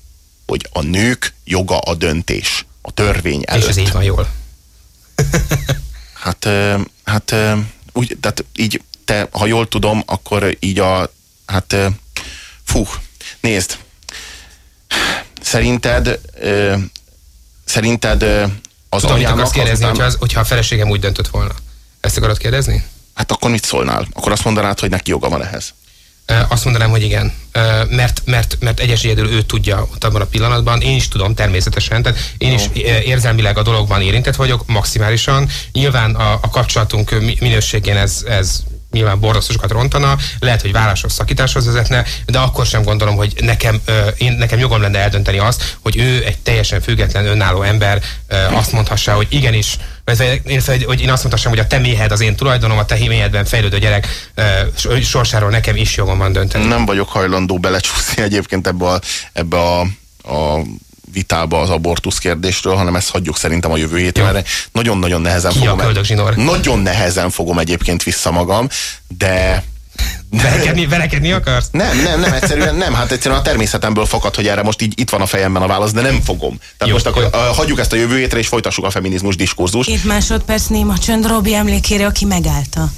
hogy a nők joga a döntés. A törvény előtt. És ez így van jól. Hát, hát úgy, tehát így te, ha jól tudom, akkor így a, hát, fú, nézd, szerinted, ö, szerinted az Tudom, anyának akarsz kérdezni, azután- hogyha, az, hogyha a feleségem úgy döntött volna. Ezt akarod kérdezni? Hát akkor mit szólnál? Akkor azt mondanád, hogy neki joga van ehhez. Azt mondanám, hogy igen. Mert, mert, mert egyes egyedül ő tudja ott abban a pillanatban. Én is tudom természetesen, tehát én is érzelmileg a dologban érintett vagyok maximálisan. Nyilván a, a kapcsolatunk minőségén ez, ez nyilván borzasztósokat rontana, lehet, hogy válláshoz, szakításhoz vezetne, de akkor sem gondolom, hogy nekem, én, nekem jogom lenne eldönteni azt, hogy ő egy teljesen független, önálló ember azt mondhassa, hogy igenis, hogy én azt mondhassam, hogy a te méhed az én tulajdonom, a te méhedben fejlődő gyerek sorsáról nekem is jogom van dönteni. Nem vagyok hajlandó belecsúszni egyébként ebbe a, ebbe a, a vitába az abortusz kérdésről, hanem ezt hagyjuk szerintem a jövő héten, Jó. mert nagyon-nagyon nehezen Ki a fogom... köldögzsinór? Nagyon nehezen fogom egyébként vissza magam, de Verekedni, verekedni akarsz? nem, nem, nem, egyszerűen nem, hát egyszerűen a természetemből fakad, hogy erre most így itt van a fejemben a válasz, de nem fogom. Tehát Jó, most akkor jó. hagyjuk ezt a jövő hétre, és folytassuk a feminizmus diskurzust. Két másodperc néma csönd Robi emlékére, aki megállta.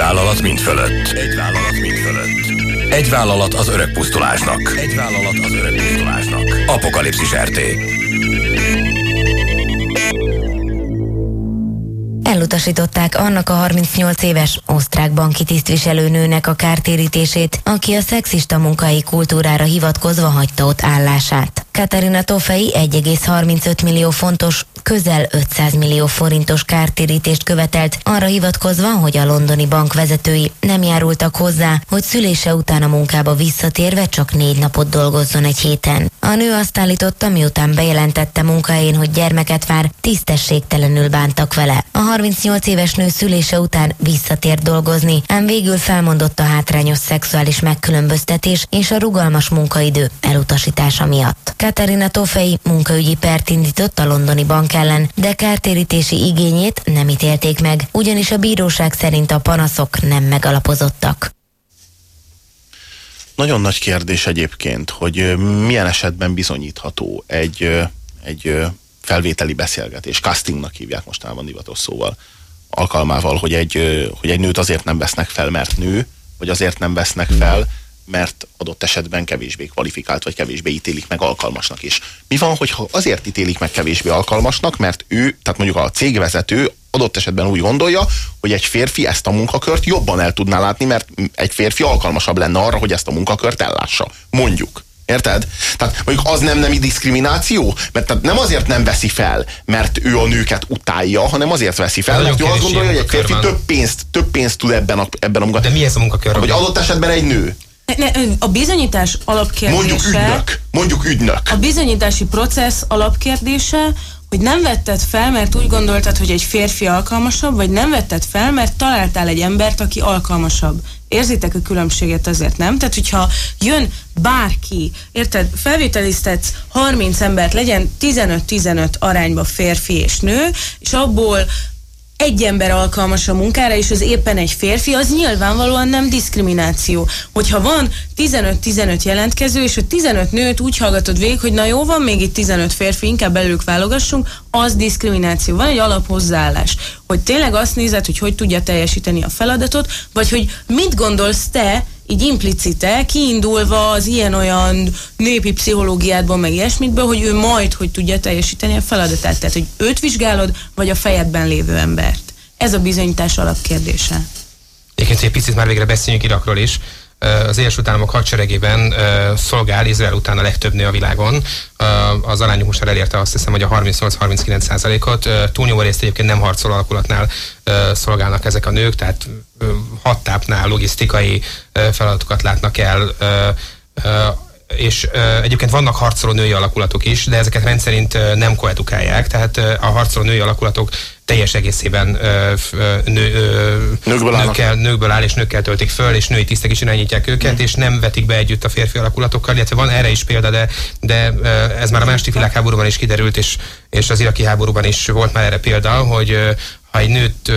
Vállalat mind fölött. Egy vállalat mind fölött. Egy vállalat az öreg pusztulásnak. Egy vállalat az öreg pusztulásnak. Apokalipszis RT. Elutasították annak a 38 éves osztrák banki tisztviselőnőnek a kártérítését, aki a szexista munkai kultúrára hivatkozva hagyta ott állását. Katarina Tofei 1,35 millió fontos, közel 500 millió forintos kártérítést követelt, arra hivatkozva, hogy a londoni bank vezetői nem járultak hozzá, hogy szülése után a munkába visszatérve csak négy napot dolgozzon egy héten. A nő azt állította, miután bejelentette munkahelyén, hogy gyermeket vár, tisztességtelenül bántak vele. A 38 éves nő szülése után visszatért dolgozni, ám végül felmondott a hátrányos szexuális megkülönböztetés és a rugalmas munkaidő elutasítása miatt. Katarina Tofei munkaügyi pert indított a londoni bank ellen, de kártérítési igényét nem ítélték meg, ugyanis a bíróság szerint a panaszok nem megalapozottak. Nagyon nagy kérdés egyébként, hogy milyen esetben bizonyítható egy, egy felvételi beszélgetés, castingnak hívják mostanában divatos szóval, alkalmával, hogy egy, hogy egy nőt azért nem vesznek fel, mert nő, vagy azért nem vesznek fel, mert adott esetben kevésbé kvalifikált, vagy kevésbé ítélik meg alkalmasnak is. Mi van, hogyha azért ítélik meg kevésbé alkalmasnak, mert ő, tehát mondjuk a cégvezető adott esetben úgy gondolja, hogy egy férfi ezt a munkakört jobban el tudná látni, mert egy férfi alkalmasabb lenne arra, hogy ezt a munkakört ellássa. Mondjuk. Érted? Tehát mondjuk az nem nemi diszkrimináció? Mert tehát nem azért nem veszi fel, mert ő a nőket utálja, hanem azért veszi fel, mert ő azt gondolja, hogy egy férfi több pénzt, több pénzt tud ebben a, ebben a De munkakörben. mi ez a munkakör? Vagy adott esetben egy nő. A bizonyítás alapkérdése... Mondjuk ügynök. Mondjuk ügynök. A bizonyítási processz alapkérdése, hogy nem vetted fel, mert úgy gondoltad, hogy egy férfi alkalmasabb, vagy nem vetted fel, mert találtál egy embert, aki alkalmasabb. Érzitek a különbséget azért, nem? Tehát, hogyha jön bárki, érted, felvételiztetsz 30 embert, legyen 15-15 arányba férfi és nő, és abból egy ember alkalmas a munkára, és az éppen egy férfi, az nyilvánvalóan nem diszkrimináció. Hogyha van 15-15 jelentkező, és a 15 nőt úgy hallgatod végig, hogy na jó, van még itt 15 férfi, inkább belőlük válogassunk, az diszkrimináció. Van egy alaphozzáállás, hogy tényleg azt nézed, hogy hogy tudja teljesíteni a feladatot, vagy hogy mit gondolsz te, így implicite, kiindulva az ilyen-olyan népi pszichológiádból, meg ilyesmitből, hogy ő majd hogy tudja teljesíteni a feladatát. Tehát, hogy őt vizsgálod, vagy a fejedben lévő embert. Ez a bizonyítás alapkérdése. Egyébként egy picit már végre beszéljünk Irakról is. Az Egyesült Államok hadseregében szolgál Izrael után a legtöbb nő a világon. Az arányuk most elérte azt hiszem, hogy a 38-39 százalékot. Túlnyomó részt egyébként nem harcoló alakulatnál szolgálnak ezek a nők, tehát ö, hattápnál logisztikai feladatokat látnak el. és egyébként vannak harcoló női alakulatok is, de ezeket rendszerint nem koedukálják, tehát a harcoló női alakulatok teljes egészében nő, Nőkből nőkkel, nőkből áll és nőkkel töltik föl, és női tisztek is irányítják őket, és nem vetik be együtt a férfi alakulatokkal, illetve van erre is példa, de, de ez már a második világháborúban is kiderült, és, és az iraki háborúban is volt már erre példa, hogy ha egy nőt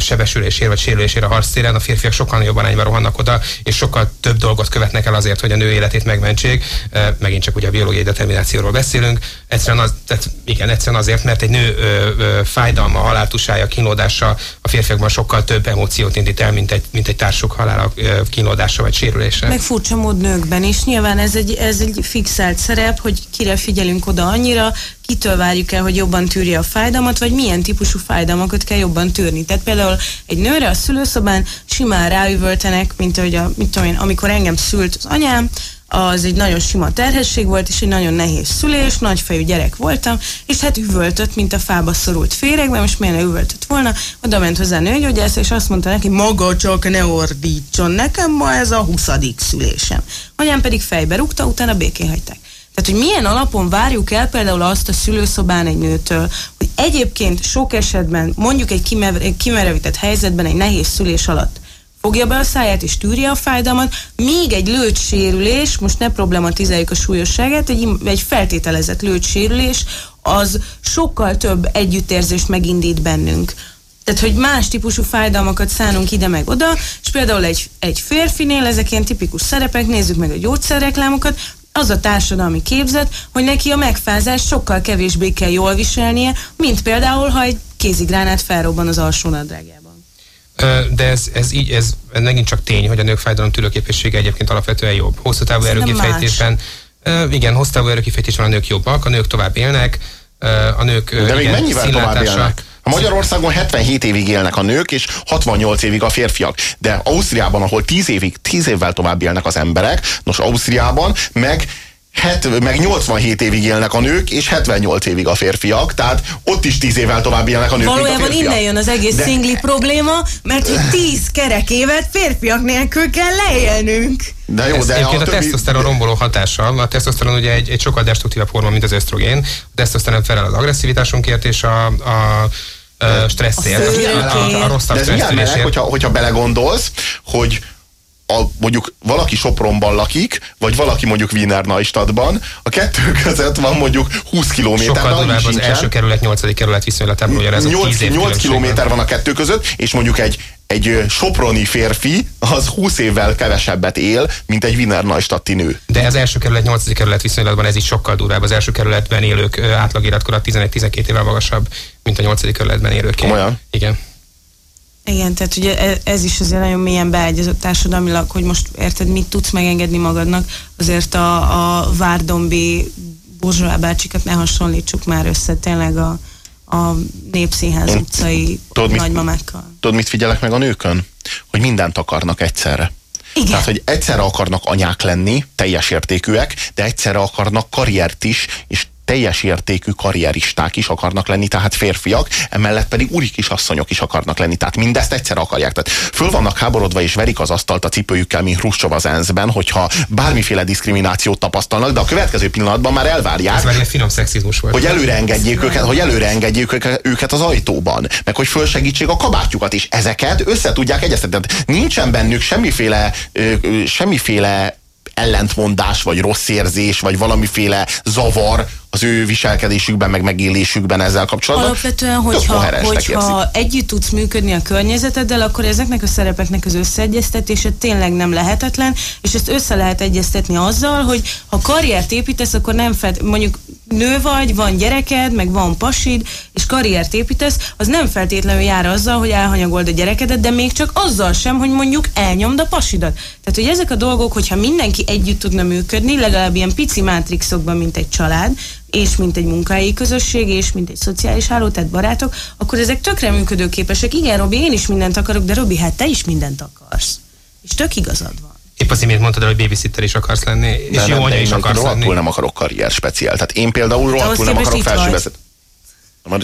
sebesülésére vagy sérülésére harctéren, a férfiak sokkal nagyobb arányban rohannak oda, és sokkal több dolgot követnek el azért, hogy a nő életét megmentsék. Megint csak ugye a biológiai determinációról beszélünk. Egyszerűen, az, tehát igen, egyszerűen azért, mert egy nő ö, ö, fájdalma, haláltusája, kínlódása a férfiakban sokkal több emóciót indít el, mint egy, mint egy társuk halála, kínlódása vagy sérülése. Meg furcsa mód nőkben is. Nyilván ez egy, ez egy fixált szerep, hogy kire figyelünk oda annyira, kitől várjuk el, hogy jobban tűrje a fájdalmat, vagy milyen típusú fájdalmakat kell jobban tűrni. Tehát például egy nőre a szülőszobán simán ráüvöltenek, mint hogy a, mit tudom én, amikor engem szült az anyám, az egy nagyon sima terhesség volt, és egy nagyon nehéz szülés, nagyfejű gyerek voltam, és hát üvöltött, mint a fába szorult féregbe, most miért üvöltött volna, oda ment hozzá a nőgyógyász, és azt mondta neki, maga csak ne ordítson, nekem ma ez a 20. szülésem. Anyám pedig fejbe rúgta, utána békén hagyták. Tehát, hogy milyen alapon várjuk el például azt a szülőszobán egy nőtől, hogy egyébként sok esetben, mondjuk egy kimev- kimerevített helyzetben, egy nehéz szülés alatt fogja be a száját és tűrje a fájdalmat, míg egy lőtsérülés, most ne problematizáljuk a súlyosságát, egy, egy feltételezett lőtsérülés, az sokkal több együttérzést megindít bennünk. Tehát, hogy más típusú fájdalmakat szánunk ide meg oda, és például egy, egy férfinél ezek ilyen tipikus szerepek, nézzük meg a gyógyszerreklámokat, az a társadalmi képzet, hogy neki a megfázást sokkal kevésbé kell jól viselnie, mint például, ha egy kézigránát felrobban az alsó nadrágjában. De ez, ez így, ez megint csak tény, hogy a nők fájdalomtűrőképessége egyébként alapvetően jobb. Hosszú távú erőkifejtésben, igen, hosszú távú erőkifejtésben a nők jobbak, a nők tovább élnek, a nők De még igen, mennyivel tovább élnek? A Magyarországon 77 évig élnek a nők, és 68 évig a férfiak. De Ausztriában, ahol 10 évig, 10 évvel tovább élnek az emberek, nos Ausztriában meg het, meg 87 évig élnek a nők, és 78 évig a férfiak, tehát ott is 10 évvel tovább élnek a nők, mint a Valójában férfiak. innen jön az egész De- szingli probléma, mert hogy tíz kerek évet férfiak nélkül kell leélnünk. De jó, Ez de egyébként a, többi- tesztoszteron romboló hatása. A tesztoszteron ugye egy, egy sokkal destruktívabb forma, mint az ösztrogén. A tesztoszteron felel az agresszivitásunkért és a, a, a stresszért, A a, a, rosszabb De ez milyen meleg, stresszülésért. hogyha, hogyha belegondolsz, hogy a, mondjuk valaki Sopronban lakik, vagy valaki mondjuk Wiener Neustadtban, a kettő között van mondjuk 20 kilométer, Sokkal durvább az első kerület, 8. kerület viszonylatában, ugyanez a 8, 10 év 8 különbség kilométer van. a kettő között, és mondjuk egy, egy soproni férfi az 20 évvel kevesebbet él, mint egy Wiener Neustadti nő. De az első kerület, 8. kerület viszonylatban ez is sokkal durvább. Az első kerületben élők ö, átlagilatkora 11-12 évvel magasabb, mint a 8. kerületben élők. Komolyan? Igen. Igen, tehát ugye e- ez is azért nagyon mélyen beágyazott társadalmilag, hogy most érted, mit tudsz megengedni magadnak, azért a, a várdombi burzsóá bácsikat ne hasonlítsuk már össze tényleg a, a Népszínház Én- utcai tudod, mit- nagymamákkal. Tudod, mit figyelek meg a nőkön? Hogy mindent akarnak egyszerre. Igen. Tehát, hogy egyszerre akarnak anyák lenni, teljes értékűek, de egyszerre akarnak karriert is, és teljes értékű karrieristák is akarnak lenni, tehát férfiak, emellett pedig úri kisasszonyok is akarnak lenni, tehát mindezt egyszer akarják. Tehát föl vannak háborodva és verik az asztalt a cipőjükkel, mint Hruscsov az ENSZ-ben, hogyha bármiféle diszkriminációt tapasztalnak, de a következő pillanatban már elvárják, Ez már ilyen finom szexizmus volt. hogy előre engedjék őket, hogy előre engedjék őke- őket az ajtóban, meg hogy fölsegítsék a kabátjukat, és ezeket össze tudják egyeztetni. Tehát nincsen bennük semmiféle, semmiféle ellentmondás, vagy rossz érzés, vagy valamiféle zavar az ő viselkedésükben, meg megélésükben ezzel kapcsolatban. Alapvetően, hogyha, hogyha együtt tudsz működni a környezeteddel, akkor ezeknek a szerepeknek az összeegyeztetése tényleg nem lehetetlen, és ezt össze lehet egyeztetni azzal, hogy ha karriert építesz, akkor nem fed, mondjuk nő vagy, van gyereked, meg van pasid, és karriert építesz, az nem feltétlenül jár azzal, hogy elhanyagold a gyerekedet, de még csak azzal sem, hogy mondjuk elnyomd a pasidat. Tehát, hogy ezek a dolgok, hogyha mindenki együtt tudna működni, legalább ilyen pici mátrixokban, mint egy család, és mint egy munkahelyi közösség, és mint egy szociális háló, tehát barátok, akkor ezek tökre működőképesek. Igen, Robi, én is mindent akarok, de Robi, hát te is mindent akarsz. És tök igazad van. Épp az imént mondtad, hogy babysitter is akarsz lenni, és De jó nem, anya de is akarsz lenni. nem akarok karrier speciál. Tehát én például rohadtul nem akarok felsővezető.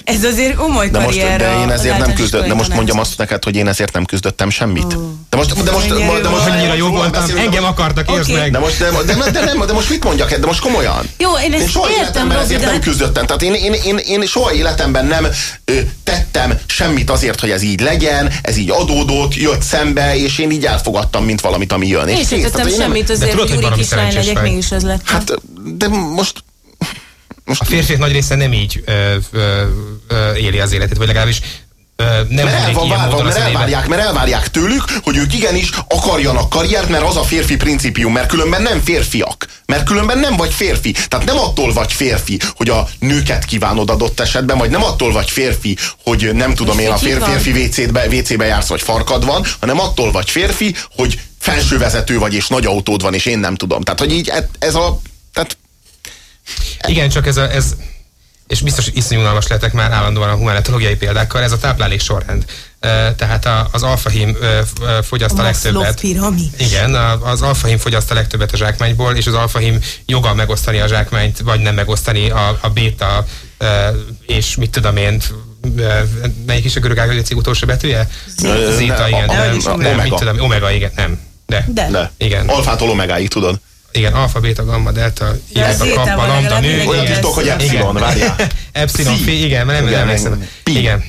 Ez azért komoly De most, de én ezért nem küzdöttem, de most mondjam azt neked, hogy én ezért nem küzdöttem semmit. De most, de most, de most. Annyira jó voltam, engem akartak, értsd meg. De most, de, de, de, de, nem, de most mit mondjak, de most komolyan. Jó, én ezt soha értem, életemben ezért nem küzdöttem. Tehát én, én, én, én soha életemben nem ö, tettem semmit azért, hogy ez így legyen, ez így adódott, jött szembe, és én így elfogadtam, mint valamit, ami jön. Én kész. sem tettem én semmit azért, hogy Gyuri kislány legyek, mégis ez lett. Hát, de most A férfiak nagy része nem így ö, ö, ö, éli az életét, vagy legalábbis nem mert el van várva, mert elvárják, mert elvárják tőlük, hogy ők igenis akarjanak karriert, mert az a férfi principium, mert különben nem férfiak. Mert különben nem vagy férfi. Tehát nem attól vagy férfi, hogy a nőket kívánod adott esetben, vagy nem attól vagy férfi, hogy nem tudom én a fér, férfi WC-be, WC-be jársz, vagy farkad van, hanem attól vagy férfi, hogy felsővezető vagy, és nagy autód van, és én nem tudom. Tehát, hogy így e- ez a... Tehát Igen, csak ez, a, ez és biztos hogy iszonyú unalmas lehetek már állandóan a humanetológiai példákkal, ez a táplálék sorrend. Tehát a, az alfahím fogyaszt a, A legtöbbet. piramis. Igen, a- az alfahím fogyaszt a legtöbbet a zsákmányból, és az alfahím joga megosztani a zsákmányt, vagy nem megosztani a, a béta, és mit tudom én, melyik is a görög ágazécik utolsó betűje? Ne, igen. a- nem, nem, omega. mit tudom, omega, igen, nem. De. De. de. Igen. Alfától omegáig, tudod. Igen, alfa, beta, gamma, delta, az kappa, lambda, nő. Olyan Igen. is tudok, hogy Igen. epsilon, várjál. Epsilon, Phi. igen, mert nem, nem emlékszem. Igen.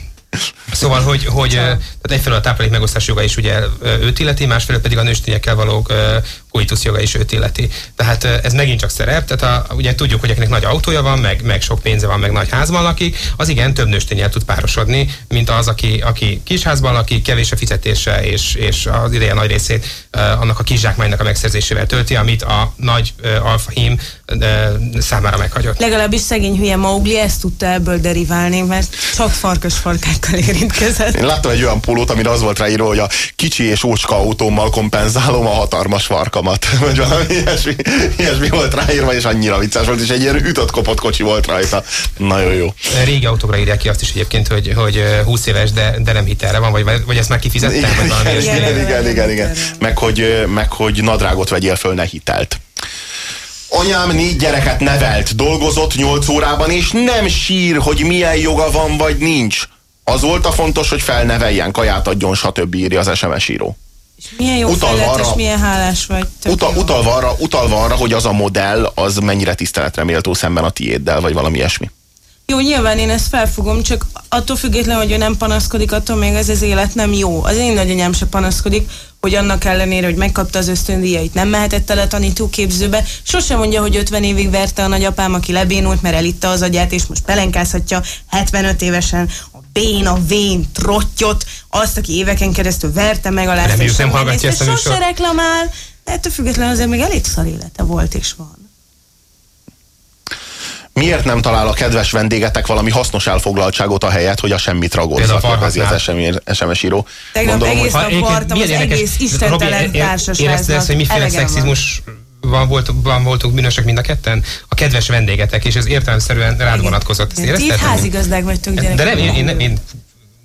Szóval, hogy, hogy tehát egyfelől a táplálék megosztás joga is ugye őt illeti, másfelől pedig a nőstényekkel való ö, koitus joga is őt illeti. Tehát ez megint csak szerep, tehát a, ugye tudjuk, hogy akinek nagy autója van, meg, meg sok pénze van, meg nagy házban lakik, az igen több nőstényel tud párosodni, mint az, aki, aki kisházban lakik, kevés a fizetése, és, és az ideje nagy részét annak a kizsákmánynak a megszerzésével tölti, amit a nagy alfahím számára meghagyott. Legalábbis szegény hülye Mowgli ezt tudta ebből deriválni, mert csak farkas farkákkal éri érintkezett. Én láttam egy olyan pólót, amire az volt ráírva, hogy a kicsi és ócska autómmal kompenzálom a hatalmas farkamat. Vagy valami ilyesmi, ilyesmi volt ráírva, és annyira vicces volt, és egy ilyen ütött kopott kocsi volt rajta. Nagyon jó. Régi autókra írják ki azt is egyébként, hogy, hogy ö, 20 éves, de, de nem hitelre van, vagy, vagy ezt már kifizettem, vagy valami Igen, igen, igen, igen, igen. Meg hogy, meg hogy nadrágot vegyél föl, ne hitelt. Anyám négy gyereket nevelt, dolgozott nyolc órában, és nem sír, hogy milyen joga van, vagy nincs. Az volt a fontos, hogy felneveljen, kaját adjon, stb. írja az SMS író. És milyen jó Utalva fejlett, és arra- milyen hálás vagy. Utal, utalva, arra, utalva arra, hogy az a modell, az mennyire tiszteletre méltó szemben a tiéddel, vagy valami ilyesmi. Jó, nyilván én ezt felfogom, csak attól függetlenül, hogy ő nem panaszkodik, attól még ez az élet nem jó. Az én nagyanyám se panaszkodik, hogy annak ellenére, hogy megkapta az ösztöndíjait, nem mehetett el a tanítóképzőbe. Sosem mondja, hogy 50 évig verte a nagyapám, aki lebénult, mert elitta az agyát, és most pelenkázhatja 75 évesen béna, vén, trottyot, azt, aki éveken keresztül verte meg alá. Reméljük, nem hallgatja ezt a Sose műsort. reklamál, de ettől függetlenül azért még elég szar élete volt és van. Miért nem talál a kedves vendégetek valami hasznos elfoglaltságot a helyet, hogy a semmit ragozza, Például a kérdezi az. SMS, író. Tegnap Gondolom, egész hogy nap az egész istentelen társaságnak. Érezted ezt, hogy miféle Elegem van. Van, volt, van, voltunk bűnösök mind a ketten? A kedves vendégetek, és ez értelemszerűen rád vonatkozott. Ezt érezted? itt házigazdák vagytok gyerekek. De nem, én, én, én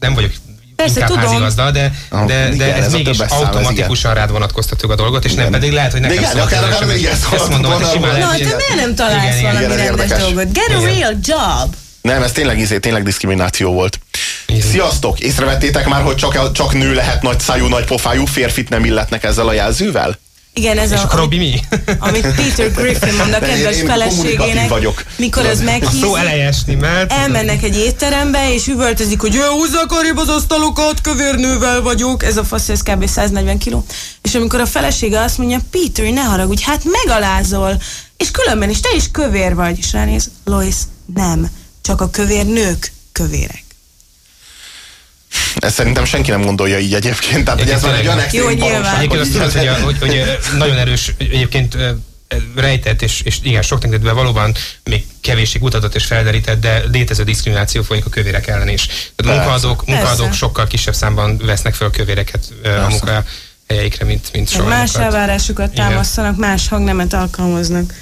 nem vagyok Persze, inkább tudom. házigazda, de, Ah, de, igen, de ez, ez a mégis szám, ez automatikusan rád vonatkoztatjuk a dolgot, és nem Igen. pedig lehet, hogy nekem igen, szólt akár- akár igen, szólt Ezt mondom, hogy simán Na, te miért nem találsz Igen, igen, valami igen, ez rendes érdekes. dolgot? Get a Igen. real job! Nem, ez tényleg, izé, tényleg diszkrimináció volt. Igen. Sziasztok! Észrevettétek már, hogy csak, csak nő lehet nagy szájú, nagy pofájú, férfit nem illetnek ezzel a jelzővel? Igen, ez És a, akkor Robi mi? amit Peter Griffin mond a kedves én feleségének, vagyok. mikor az A meghíz, szó eleje stimmelt. elmennek egy étterembe, és üvöltözik, hogy "Jö, húzzák arrébb az asztalokat, kövérnővel vagyok. Ez a fasz, ez kb. 140 kiló. És amikor a felesége azt mondja, Peter, ne haragudj, hát megalázol. És különben is te is kövér vagy. És ránéz, Lois, nem. Csak a kövér nők kövérek. Ezt szerintem senki nem gondolja így egyébként. Tehát, hogy ez van egy olyan extrém Egyébként azt tudod, hogy, a, hogy, hogy nagyon erős, egyébként rejtett, és, és igen, sok tekintetben valóban még kevéssé kutatott és felderített, de létező diszkrimináció folyik a kövérek ellen is. Tehát munkaadók, Persze. munkaadók sokkal kisebb számban vesznek fel kövéreket ö, a munkahelyeikre, mint, mint más soha. elvárásokat Igen. támasztanak, más hangnemet alkalmaznak.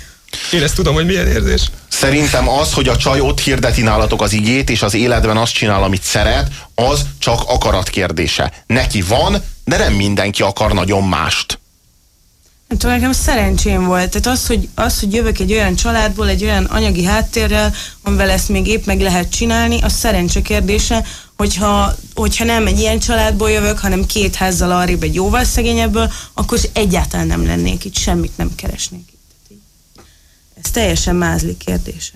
Én ezt tudom, hogy milyen érzés. Szerintem az, hogy a csaj ott hirdeti nálatok az igét, és az életben azt csinál, amit szeret, az csak akarat kérdése. Neki van, de nem mindenki akar nagyon mást. Nem tudom, nekem szerencsém volt. Tehát az hogy, az, hogy jövök egy olyan családból, egy olyan anyagi háttérrel, amivel ezt még épp meg lehet csinálni, az szerencse kérdése, hogyha, hogyha nem egy ilyen családból jövök, hanem két házzal arrébb egy jóval szegényebből, akkor egyáltalán nem lennék itt, semmit nem keresnék Ez teljesen mázli kérdése.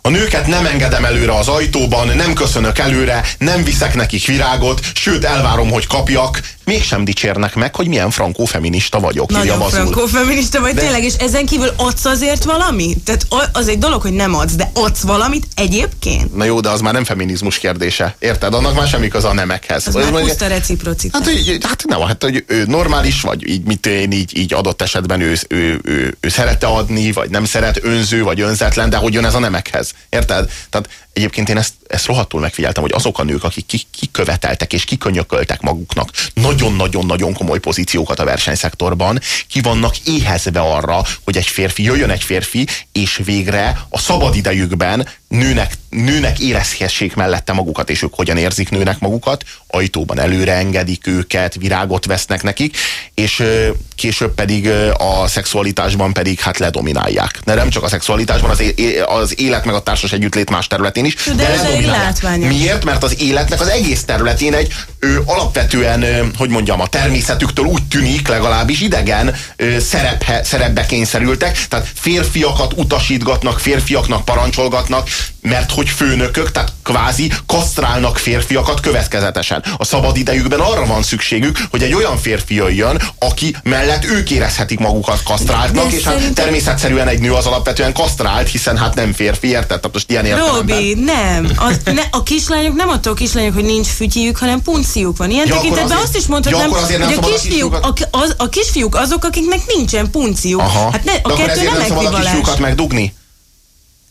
A nőket nem engedem előre az ajtóban, nem köszönök előre, nem viszek nekik virágot, sőt elvárom, hogy kapjak. Mégsem dicsérnek meg, hogy milyen frankó feminista vagyok, Nagyon Vazul. frankó feminista vagy De- tényleg, és ezen kívül adsz azért valamit? Tehát az egy dolog, hogy nem adsz, de adsz valamit egyébként? Na jó, de az már nem feminizmus kérdése. Érted? Annak már semmi köze a nemekhez. Az Az már mondja- puszta reciprocitás. Hát, hogy, hát nem, hát hogy ő normális, vagy így, mit én, így, így adott esetben ő, ő, ő, ő szerette adni, vagy nem szeret, önző, vagy önzetlen, de hogy jön ez a nemekhez. Érted? Tehát egyébként én ezt, ezt rohadtul megfigyeltem, hogy azok a nők, akik ki- kiköveteltek és kikönyököltek maguknak nagyon-nagyon-nagyon komoly pozíciókat a versenyszektorban, ki vannak éhezve arra, hogy egy férfi, jöjjön egy férfi, és végre a szabad idejükben nőnek, nőnek érezhessék mellette magukat, és ők hogyan érzik nőnek magukat, ajtóban előre engedik őket, virágot vesznek nekik, és később pedig a szexualitásban pedig hát ledominálják. De nem csak a szexualitásban, az, az élet meg a társas együttlét más területén is, De elég ledominálják. Miért? Mert az életnek az egész területén egy ö, alapvetően, hogy mondjam, a természetüktől úgy tűnik, legalábbis idegen szerephe, szerepbe kényszerültek, tehát férfiakat utasítgatnak, férfiaknak parancsolgatnak, mert hogy főnökök, tehát kvázi kasztrálnak férfiakat következetesen. A szabad idejükben arra van szükségük, hogy egy olyan férfi jöjjön, aki mellett ők érezhetik magukat kasztráltnak, De és hát természetszerűen egy nő az alapvetően kasztrált, hiszen hát nem férfi, érted? Tehát most ilyen értelemben. Robi, nem. Az, ne, a kislányok nem attól kislányok, hogy nincs fütyíjük, hanem punciuk van. Ilyen Ja, tekintetben azt is mondhatnám, ja, azért nem hogy a a kisfiúk, a, az, a kisfiúk azok, akiknek nincsen punciuk. Aha. Hát ne, De a akkor kettő ezért nem nem szabad a kisfiúkat megdugni?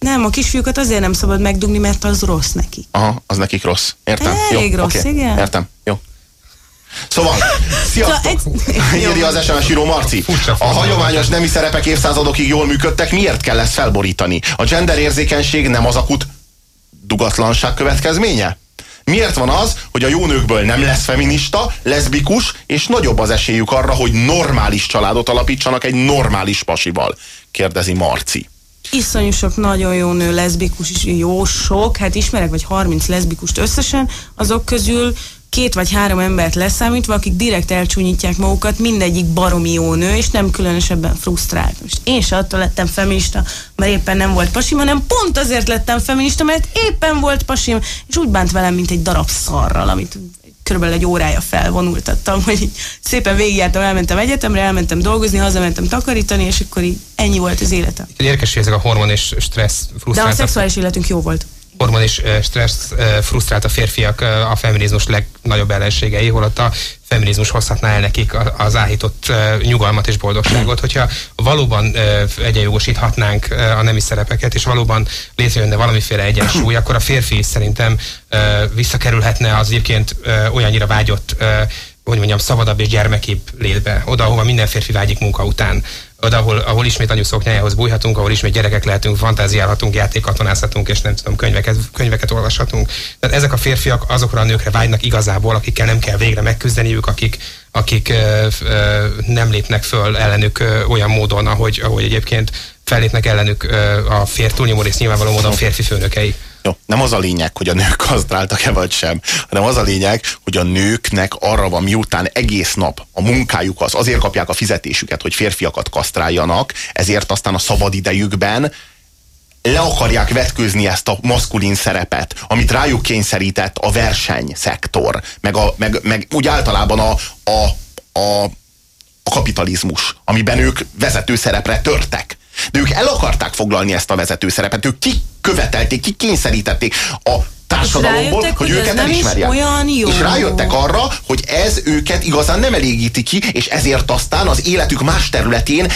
Nem, a kisfiúkat azért nem szabad megdugni, mert az rossz neki. Aha, az nekik rossz. Értem? Elég Jó, rossz, oké. igen. Értem. Jó. Szóval, sziasztok! Szóval egy- Írja az SMS író Marci. A hagyományos nemi szerepek évszázadokig jól működtek, miért kell ezt felborítani? A gender érzékenység nem az akut dugatlanság következménye? Miért van az, hogy a jó nőkből nem lesz feminista, leszbikus, és nagyobb az esélyük arra, hogy normális családot alapítsanak egy normális pasival? Kérdezi Marci. Iszonyú sok nagyon jó nő, leszbikus is, jó sok, hát ismerek vagy 30 leszbikust összesen, azok közül két vagy három embert leszámítva, akik direkt elcsúnyítják magukat, mindegyik baromi jó nő, és nem különösebben frusztrált. Most én se attól lettem feminista, mert éppen nem volt pasim, hanem pont azért lettem feminista, mert éppen volt pasim, és úgy bánt velem, mint egy darab szarral, amit körülbelül egy órája felvonultattam, hogy így szépen végigjártam, elmentem egyetemre, elmentem dolgozni, hazamentem takarítani, és akkor így ennyi volt az életem. Érdekes, hogy ezek a hormon és stressz De a szexuális életünk jó volt. Hormon és ö, stressz frusztrált a férfiak a feminizmus legnagyobb ellenségei, holott a feminizmus hozhatná el nekik az áhított nyugalmat és boldogságot, hogyha valóban egyenjogosíthatnánk a nemi szerepeket, és valóban létrejönne valamiféle egyensúly, akkor a férfi is szerintem visszakerülhetne az egyébként olyannyira vágyott hogy mondjam, szabadabb és gyermekibb létbe, oda, ahova minden férfi vágyik munka után, oda, ahol, ahol ismét anyu szoknyájához bújhatunk, ahol ismét gyerekek lehetünk, fantáziálhatunk, játékkatonázhatunk, és nem tudom, könyveket, könyveket olvashatunk. Tehát ezek a férfiak azokra a nőkre vágynak igazából, akikkel nem kell végre megküzdeniük, akik, akik ö, ö, nem lépnek föl ellenük ö, olyan módon, ahogy, ahogy egyébként fellépnek ellenük ö, a fér túlnyomó rész nyilvánvaló módon férfi főnökei. Jó, nem az a lényeg, hogy a nők kasztráltak-e vagy sem, hanem az a lényeg, hogy a nőknek arra van, miután egész nap a munkájuk az, azért kapják a fizetésüket, hogy férfiakat kasztráljanak, ezért aztán a szabadidejükben le akarják vetkőzni ezt a maszkulin szerepet, amit rájuk kényszerített a versenyszektor, meg, a, meg, meg úgy általában a, a, a, a kapitalizmus, amiben ők vezető szerepre törtek. De ők el akarták foglalni ezt a vezető szerepet, ők kikövetelték, kikényszerítették a társadalomból, rájöttek, hogy hogy őket nem is elismerják. olyan jó. És rájöttek arra, hogy ez őket igazán nem elégíti ki, és ezért aztán az életük más területén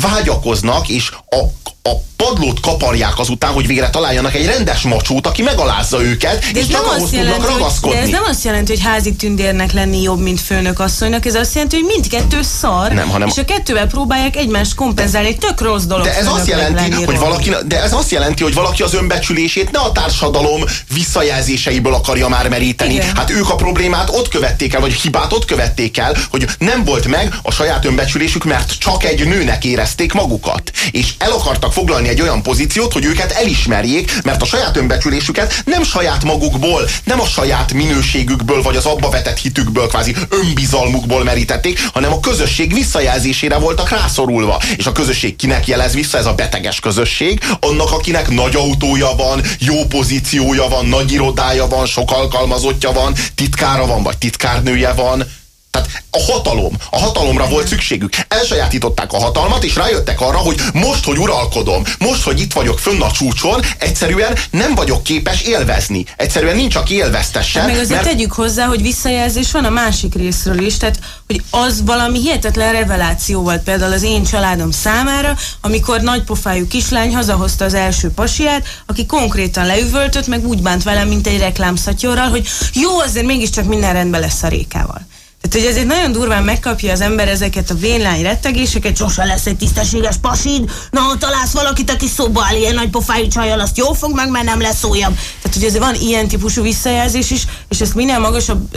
vágyakoznak, és a, a padlót kaparják azután, hogy végre találjanak egy rendes macsót, aki megalázza őket, De és csak nem ahhoz azt tudnak jelenti, hogy, ragaszkodni. de ez nem azt jelenti, hogy házi tündérnek lenni jobb, mint főnök asszonynak. Ez azt jelenti, hogy mindkettő szar, Nem, hanem- és a kettővel próbálják egymást kompenzálni. Tök rossz dolog. De ez azt jelenti, hogy valaki, de ez azt jelenti, hogy valaki az önbecsülését ne a társadalom visszajelzéseiből akarja már meríteni. Igen. Hát ők a problémát ott követték el, vagy hibát ott követték el, hogy nem volt meg a saját önbecsülésük, mert csak egy nőnek érezték magukat. És el akartak foglalni egy olyan pozíciót, hogy őket elismerjék, mert a saját önbecsülésüket nem saját magukból, nem a saját minőségükből, vagy az abba vetett hitükből, kvázi önbizalmukból merítették, hanem a közösség visszajelzésére voltak rászorulva. És a közösség kinek jelez vissza? Ez a beteges közösség, annak, akinek nagy autója van, jó pozíciója van, nagy irodája van, sok alkalmazottja van, titkára van, vagy titkárnője van. Tehát a hatalom, a hatalomra volt szükségük. Elsajátították a hatalmat, és rájöttek arra, hogy most, hogy uralkodom, most, hogy itt vagyok fönn a csúcson, egyszerűen nem vagyok képes élvezni. Egyszerűen nincs, aki élveztessen. Hát meg azért mert... tegyük hozzá, hogy visszajelzés van a másik részről is, tehát hogy az valami hihetetlen reveláció volt például az én családom számára, amikor nagypofájú kislány hazahozta az első pasiát, aki konkrétan leüvöltött, meg úgy bánt velem, mint egy reklámszatyorral, hogy jó, azért mégiscsak minden rendben lesz a rékával. Tehát, hogy ezért nagyon durván megkapja az ember ezeket a vénlány rettegéseket, sose lesz egy tisztességes pasid, na, ha találsz valakit, aki szóba áll ilyen nagy pofájú csajjal, azt jó fog meg, mert nem lesz újabb. Tehát, hogy ezért van ilyen típusú visszajelzés is, és ezt minél magasabb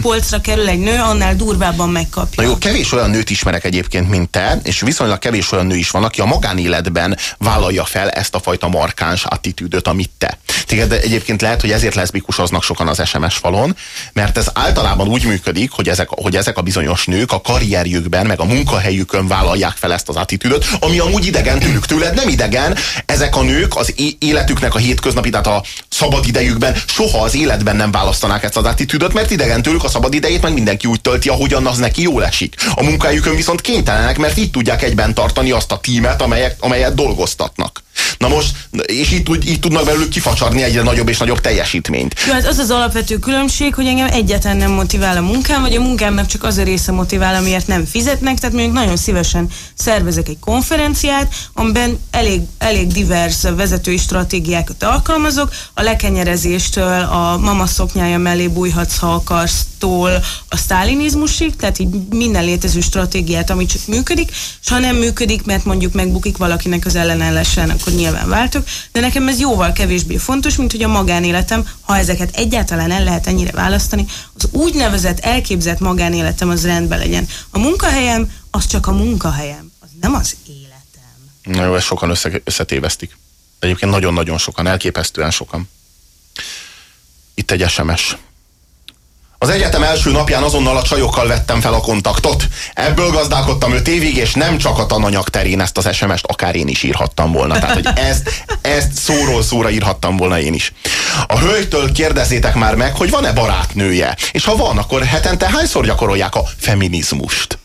polcra kerül egy nő, annál durvábban megkapja. Na jó, kevés olyan nőt ismerek egyébként, mint te, és viszonylag kevés olyan nő is van, aki a magánéletben vállalja fel ezt a fajta markáns attitűdöt, amit te. Téged egyébként lehet, hogy ezért leszbikusoznak sokan az SMS falon, mert ez általában úgy működik, hogy ezek, hogy ezek a bizonyos nők a karrierjükben, meg a munkahelyükön vállalják fel ezt az attitűdöt, ami amúgy idegen tőlük, tőled nem idegen. Ezek a nők az életüknek a hétköznapi, tehát a szabad idejükben soha az életben nem választanák ezt az attitűdöt, mert idegen tőlük a szabad idejét meg mindenki úgy tölti, ahogyan az neki jól esik. A munkájukön viszont kénytelenek, mert így tudják egyben tartani azt a tímet, amelyek, amelyet dolgoztatnak. Na most, és így, tud, így tudnak belőlük kifacsarni egyre nagyobb és nagyobb teljesítményt. Jó, hát az az alapvető különbség, hogy engem egyáltalán nem motivál a munkám, vagy a munkámnak csak az a része motivál, amiért nem fizetnek, tehát mondjuk nagyon szívesen szervezek egy konferenciát, amiben elég, elég divers vezetői stratégiákat alkalmazok, a lekenyerezéstől, a mama szoknyája mellé bújhatsz, ha akarsz, tól a sztálinizmusig, tehát így minden létező stratégiát, ami csak működik, és ha nem működik, mert mondjuk megbukik valakinek az ellenállásán, akkor nyilván váltok, de nekem ez jóval kevésbé fontos, mint hogy a magánéletem, ha ezeket egyáltalán el lehet ennyire választani, az úgynevezett elképzelt magánéletem az rendben legyen. A munkahelyem az csak a munkahelyem, az nem az életem. Na jó, ezt sokan össze, összetévesztik. Egyébként nagyon-nagyon sokan, elképesztően sokan. Itt egy SMS. Az egyetem első napján azonnal a csajokkal vettem fel a kontaktot. Ebből gazdálkodtam öt évig, és nem csak a tananyag terén ezt az SMS-t akár én is írhattam volna. Tehát, hogy ezt, ezt szóról szóra írhattam volna én is. A hölgytől kérdezzétek már meg, hogy van-e barátnője. És ha van, akkor hetente hányszor gyakorolják a feminizmust?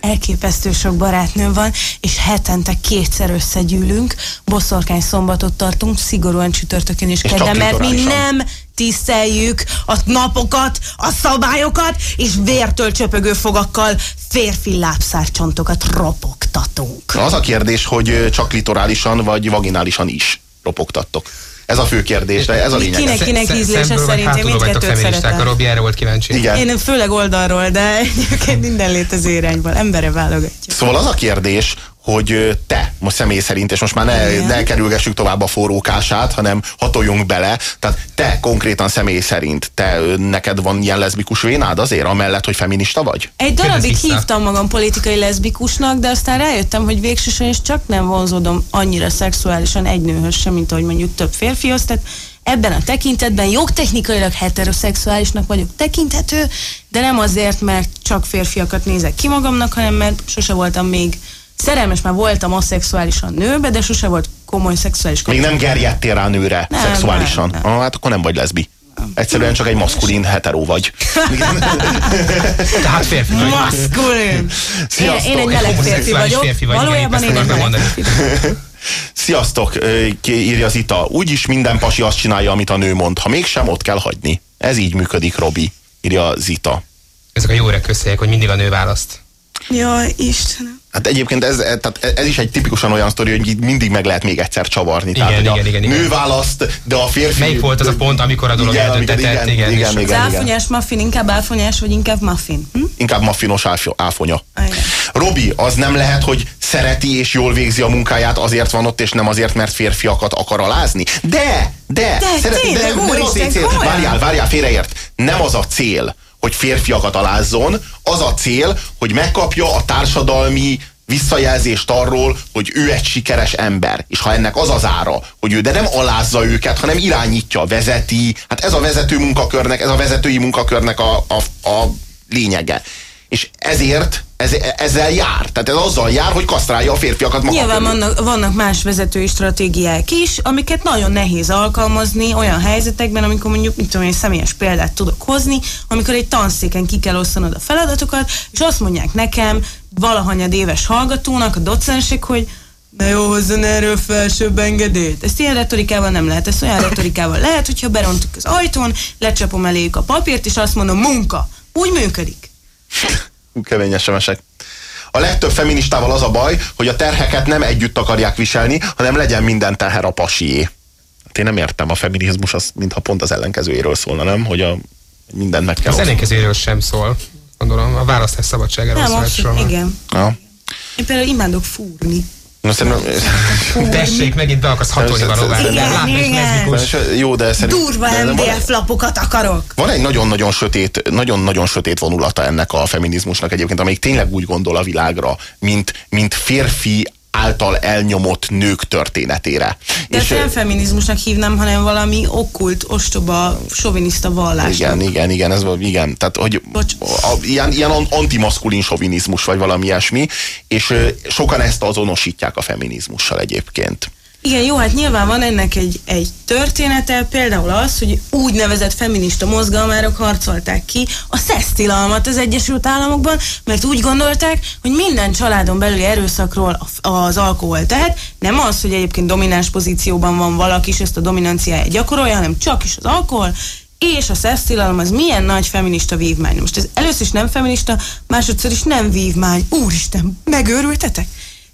Elképesztő sok barátnőm van, és hetente kétszer összegyűlünk, boszorkány szombatot tartunk, szigorúan csütörtökön És kedden, mert mi nem tiszteljük a napokat, a szabályokat, és vértől csöpögő fogakkal férfi lábszárcsontokat ropogtatunk. Na, az a kérdés, hogy csak litorálisan vagy vaginálisan is ropogtattok. Ez a fő kérdés, de ez a lényeg. Kinek- kinek ízlése szerint én mindkettőt szeretem. a Robi erre volt kíváncsi. Igen. Én főleg oldalról, de egyébként minden létező irányból. Embere válogatja. Szóval az a kérdés, hogy te, most személy szerint, és most már ne, Igen. ne kerülgessük tovább a forrókását, hanem hatoljunk bele, tehát te konkrétan személy szerint, te neked van ilyen leszbikus vénád azért, amellett, hogy feminista vagy? Egy darabig hívtam magam politikai leszbikusnak, de aztán rájöttem, hogy végsősorban is csak nem vonzódom annyira szexuálisan egy nőhöz sem, mint ahogy mondjuk több férfihoz. Tehát ebben a tekintetben jogtechnikailag heteroszexuálisnak vagyok tekinthető, de nem azért, mert csak férfiakat nézek ki magamnak, hanem mert sose voltam még szerelmes, már voltam aszexuálisan nőbe, de sose volt komoly szexuális Még nem gerjedtél rá nőre Nem, szexuálisan. nem, nem. Ah, hát akkor nem vagy leszbi. Egyszerűen csak egy maszkulin hetero vagy. Tehát férfi vagy. Maszkulin! Én, Sziasztok! én egy meleg férfi vagyok, férfi vagy, igen, valójában én egy meleg férfi. Sziasztok, írja Zita. Úgyis minden pasi azt csinálja, amit a nő mond. Ha mégsem, ott kell hagyni. Ez így működik, Robi, írja Zita. Ezek a jó öreg közhelyek, hogy mindig a nő választ. Jaj, Istenem. Hát egyébként ez, ez- tehát ez is egy tipikusan olyan sztori, hogy így mindig meg lehet még egyszer csavarni. Igen, tehát, hogy igen, a igen, igen. nő választ, de a férfi... Melyik volt az a pont, amikor a dolog igen, eldöntetett? amikor- Igen, igen, igen, Az igen, igen. áfonyás muffin inkább áfonyás, vagy inkább muffin? Hm? Inkább maffinos áfo- áfonya. Igen. Robi, az nem lehet, hogy szereti és jól végzi a munkáját, azért van ott, és nem azért, mert férfiakat akar alázni. De, de, De tényleg, nem az úristen, a cél. Várjál, várjál, félreért. Nem az a cél, hogy férfiakat alázzon, az a cél, hogy megkapja a társadalmi visszajelzést arról, hogy ő egy sikeres ember. És ha ennek az az ára, hogy ő de nem alázza őket, hanem irányítja, vezeti, hát ez a vezető munkakörnek, ez a vezetői munkakörnek a, a, a lényege. És ezért ez, ezzel jár. Tehát ez azzal jár, hogy kasztrálja a férfiakat maga Nyilván körül. vannak, vannak más vezetői stratégiák is, amiket nagyon nehéz alkalmazni olyan helyzetekben, amikor mondjuk, mit tudom én, személyes példát tudok hozni, amikor egy tanszéken ki kell osztanod a feladatokat, és azt mondják nekem, valahanyad éves hallgatónak, a docensek, hogy ne jó hozzon erről felsőbb engedélyt. Ezt ilyen retorikával nem lehet, ezt olyan retorikával lehet, hogyha berontuk az ajtón, lecsapom eléjük a papírt, és azt mondom, munka. Úgy működik. Kemény SMS-ek. A legtöbb feministával az a baj, hogy a terheket nem együtt akarják viselni, hanem legyen minden teher a pasié. Hát én nem értem, a feminizmus az mintha pont az ellenkezőjéről szólna, nem? Hogy a mindent meg kell Az osztani. ellenkezőről sem szól. Gondolom, a választás szabadságáról szól. igen. Ja. Én például imádok fúrni. Na, szerintem, Tessék, megint be akarsz hatolni valóban. Igen, igen. jó, de szerintem... Durva MDF lapokat akarok. Van egy nagyon-nagyon sötét, nagyon-nagyon sötét vonulata ennek a feminizmusnak egyébként, amelyik tényleg úgy gondol a világra, mint, mint férfi által elnyomott nők történetére. De ezt nem feminizmusnak hívnám, hanem valami okkult, ostoba, soviniszta vallás. Igen, igen, igen, ez igen. Tehát, hogy Bocs. a, ilyen, ilyen an- antimaszkulin sovinizmus, vagy valami ilyesmi, és sokan ezt azonosítják a feminizmussal egyébként. Igen, jó, hát nyilván van ennek egy, egy története, például az, hogy úgynevezett feminista mozgalmárok harcolták ki a szesztilalmat az Egyesült Államokban, mert úgy gondolták, hogy minden családon belüli erőszakról az alkohol tehet, nem az, hogy egyébként domináns pozícióban van valaki, és ezt a dominanciáját gyakorolja, hanem csak is az alkohol, és a szesztilalom az milyen nagy feminista vívmány. Most ez először is nem feminista, másodszor is nem vívmány. Úristen, megőrültetek?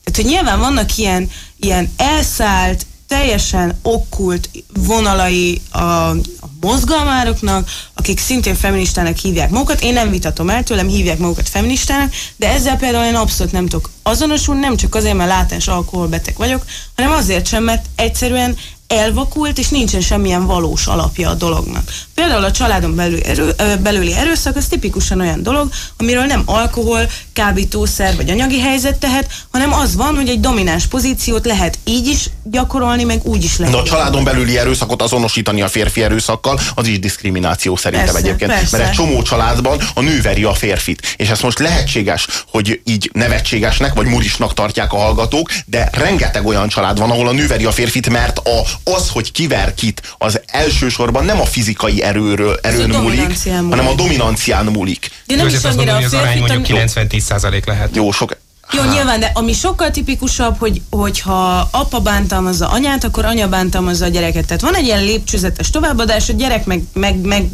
Tehát, nyilván vannak ilyen, ilyen elszállt, teljesen okkult vonalai a, a mozgalmároknak, akik szintén feministának hívják magukat. Én nem vitatom el tőlem, hívják magukat feministának, de ezzel például én abszolút nem tudok azonosulni, nem csak azért, mert látás alkoholbeteg vagyok, hanem azért sem, mert egyszerűen elvakult, és nincsen semmilyen valós alapja a dolognak. Például a családon belül erő, belüli erőszak az tipikusan olyan dolog, amiről nem alkohol, kábítószer vagy anyagi helyzet tehet, hanem az van, hogy egy domináns pozíciót lehet így is gyakorolni, meg úgy is lehet. De a családon belüli erőszakot azonosítani a férfi erőszakkal, az is diszkrimináció szerintem Persze, egyébként. persze. Mert egy csomó családban a nő veri a férfit. És ez most lehetséges, hogy így nevetségesnek vagy murisnak tartják a hallgatók, de rengeteg olyan család van, ahol a nő veri a férfit, mert a, az, hogy kiver kit, az elsősorban nem a fizikai erőről, erőn a múlik, múlik. hanem a dominancián múlik. De nem is Azért azt annyira mondom, a hogy az arány férfi, mondjuk 90-10% lehet. Jó, sok... Jó, nyilván, de ami sokkal tipikusabb, hogy, hogyha apa bántalmazza anyát, akkor anya bántalmazza a gyereket. Tehát van egy ilyen lépcsőzetes továbbadás, a gyerek meg, meg, meg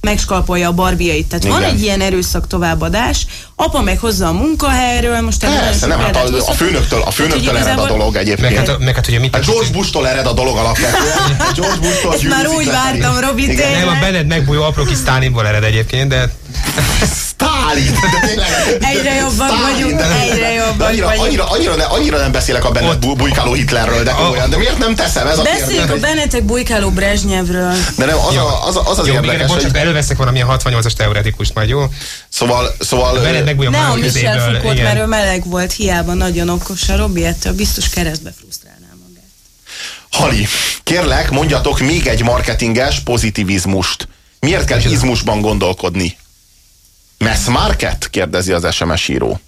megskalpolja a barbiait. Tehát van Igen. egy ilyen erőszak továbbadás, apa meg hozza a munkahelyről, most Persze, nem, hát a, a főnöktől, a főnöktől ered a dolog Meg egyébként. hát, meg hát ugye mit Hát George Bush-tól ered a dolog alapvetően. George Bush-tól Ezt már úgy vártam. Robi. Nem, a Bennett megbújó apró kis ered egyébként, de Tényleg. Egyre jobbak Stálin, vagyunk, de- egyre jobbak de annyira, vagyunk. Annyira, annyira, ne, annyira nem beszélek a Bennett bu- bujkáló Hitlerről, de komolyan. De miért nem teszem? Ez a Beszéljük a. Bennetek bujkáló Brezsnyevről. De nem, az, Jó. a, az, a- az, az jó, igen, érdekes, bocs, hogy csak előveszek valamilyen 68-as teoretikust majd, jó? szóval, szóval megbújó Ne a Michel Foucault, igen. mert ő meleg volt, hiába nagyon okos. A Robi ettől biztos keresztbe frusztrálná magát. Hali, kérlek, mondjatok még egy marketinges pozitivizmust. Miért kell izmusban gondolkodni? Mass market? kérdezi az SMS író.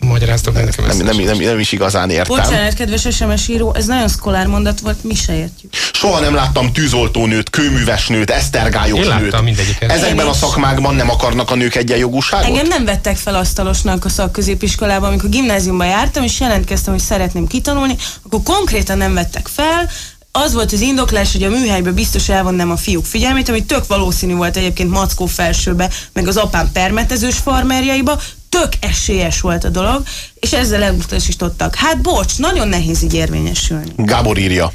Magyaráztok meg nekem Nem, ezt. nem, nem, nem is igazán értem. Bocsánat, kedves SMS író, ez nagyon szkolár mondat volt, mi se értjük. Soha nem láttam tűzoltónőt, kőművesnőt, esztergályos Én nőt. mindegyiket. Ezekben Én a szakmákban nem akarnak a nők egyenjogúságot? Engem nem vettek fel asztalosnak a szakközépiskolában, amikor gimnáziumba jártam, és jelentkeztem, hogy szeretném kitanulni, akkor konkrétan nem vettek fel, az volt az indoklás, hogy a műhelybe biztos elvonnám a fiúk figyelmét, ami tök valószínű volt egyébként Mackó felsőbe, meg az apám permetezős farmerjaiba, tök esélyes volt a dolog, és ezzel elutasítottak. Hát bocs, nagyon nehéz így érvényesülni. Gábor írja.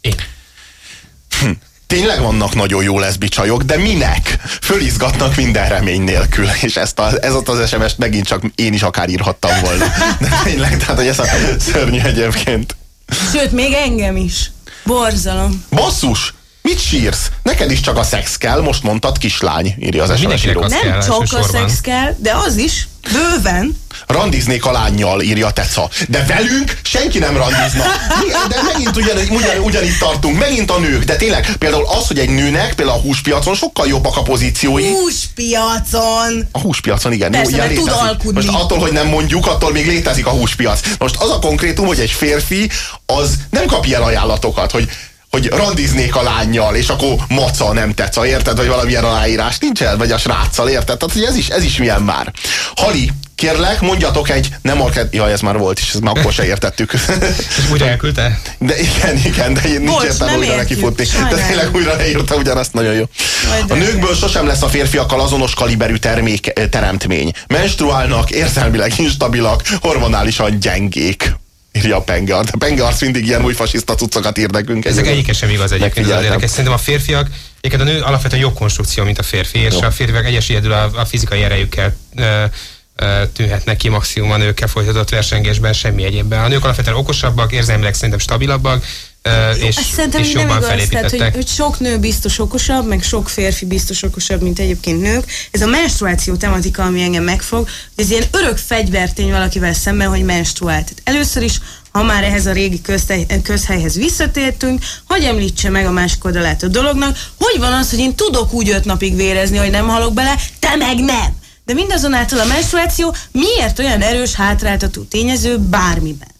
Én. Tényleg vannak nagyon jó leszbi csajok, de minek? Fölizgatnak minden remény nélkül. És ezt a, ez ott az SMS-t megint csak én is akár írhattam volna. De tényleg, tehát hogy ez a szörnyű egyébként. Sőt, még engem is. Borzalom. Basszus! Mit sírsz? Neked is csak a szex kell, most mondtad kislány, írja az SMS Nem kell csak a szex kell, de az is, bőven. Randiznék a lányjal, írja Teca. De velünk senki nem randizna. De megint ugyan, ugyan, ugyanitt tartunk, megint a nők. De tényleg például az, hogy egy nőnek például a húspiacon sokkal jobbak a pozíciói. Húspiacon. A húspiacon, igen. Persze, ilyen mert tud alkudni. Most attól, hogy nem mondjuk, attól még létezik a húspiac. Most az a konkrétum, hogy egy férfi az nem kap ilyen ajánlatokat, hogy hogy randiznék a lányjal, és akkor maca nem tetsz, érted? Vagy valamilyen aláírás nincsen? Vagy a sráccal, érted? Tehát hogy ez is, ez is milyen már. Hali, kérlek, mondjatok egy nem market... Jaj, ez már volt, és ezt már akkor se értettük. És úgy elküldte? De igen, igen, de én nincs Bocs, értelme újra értjük. nekifutni. De Sajnálom. tényleg újra leírta ugyanazt, nagyon jó. De A nőkből sosem lesz a férfiakkal azonos kaliberű termék, teremtmény. Menstruálnak, érzelmileg instabilak, hormonálisan gyengék. Írja a Penge Arc. A Penge Arc mindig ilyen új fasiszta cuccokat ír nekünk. Ezek egyike sem igaz egyébként, az érdekes. Szerintem a férfiak, egyébként a nő alapvetően jobb konstrukció, mint a férfi, és Jó. a férfiak egyes egyedül a, a fizikai erejükkel ö, ö, tűnhetnek ki maximum a nőkkel folytatott versengésben, semmi egyébben. A nők alapvetően okosabbak, érzelmileg szerintem stabilabbak, és, szerintem és így nem jobban igaz, tehát, hogy, hogy sok nő biztos okosabb, meg sok férfi biztos okosabb, mint egyébként nők. Ez a menstruáció tematika, ami engem megfog, hogy ez ilyen örök fegyvertény valakivel szemben, hogy menstruál. Tehát először is, ha már ehhez a régi köztej, közhelyhez visszatértünk, hogy említse meg a másik oldalát a dolognak, hogy van az, hogy én tudok úgy öt napig vérezni, hogy nem halok bele, te meg nem. De mindazonáltal a menstruáció miért olyan erős hátráltató tényező bármiben?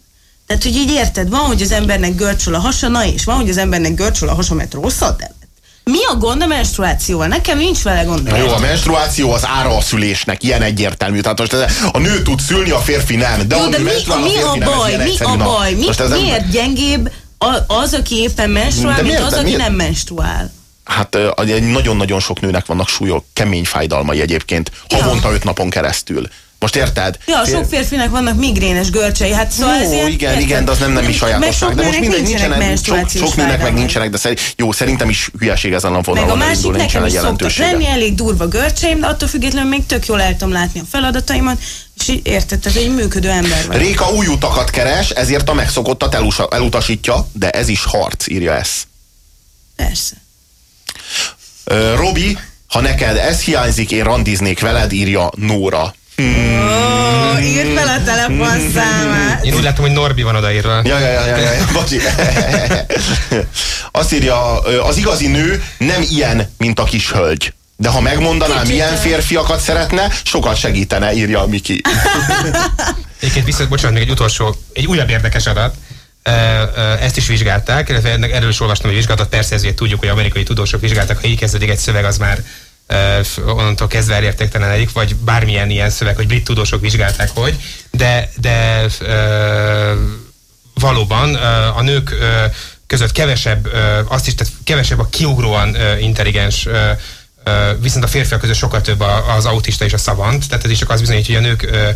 Tehát, hogy így érted, van, hogy az embernek görcsöl a hasa, na és van, hogy az embernek görcsöl a hasa, mert rosszat evett. Mi a gond a menstruációval? Nekem nincs vele gond. Na jó, a menstruáció az ára a szülésnek, ilyen egyértelmű. Tehát most ez, a nő tud szülni, a férfi nem. De Jó, de mi, menstruál, mi a baj? Mi egyszerű. a baj? Mi, most ez- miért gyengébb az, aki éppen menstruál, De mint miért- az, aki miért? nem menstruál? Hát nagyon-nagyon sok nőnek vannak súlyok, kemény fájdalmai egyébként, havonta öt napon keresztül. Most érted? Ja, sok férfinak vannak migrénes görcsei, hát szóval Jó, ilyen, igen, érted? igen, de az nem nem is Meg sajátosság. sok De most mindegy, nincsenek, sok, menstruációs sok nőnek meg nincsenek, de szer- jó, szerintem is hülyeség ezen a Meg vonalon a másik nincsen nekem is szoktak lenni, elég durva görcseim, de attól függetlenül még tök jól el tudom látni a feladataimat, és érted, tehát egy működő ember vagy. Réka új utakat keres, ezért a megszokottat elutasítja, de ez is harc, írja ez. Persze. Robi, ha neked ez hiányzik, én randiznék veled, írja Nóra. Ó, írd fel a telefonszámát. Én úgy látom, hogy Norbi van odaírva. Ja, ja, ja, ja, ja, bocsi. Azt írja, az igazi nő nem ilyen, mint a kis hölgy. De ha megmondaná, milyen férfiakat szeretne, sokat segítene, írja a Miki. Egyébként viszont, bocsánat, még egy utolsó, egy újabb érdekes adat. Ezt is vizsgálták, illetve erről is olvastam egy vizsgálatot, persze ezért tudjuk, hogy amerikai tudósok vizsgáltak, ha így kezdődik egy szöveg, az már onnantól kezdve elértéktelenedik, vagy bármilyen ilyen szöveg, hogy brit tudósok vizsgálták, hogy, de, de valóban a nők között kevesebb, azt is, tehát kevesebb a kiugróan intelligens viszont a férfiak között sokkal több az autista és a szavant, tehát ez is csak az bizonyítja, hogy a nők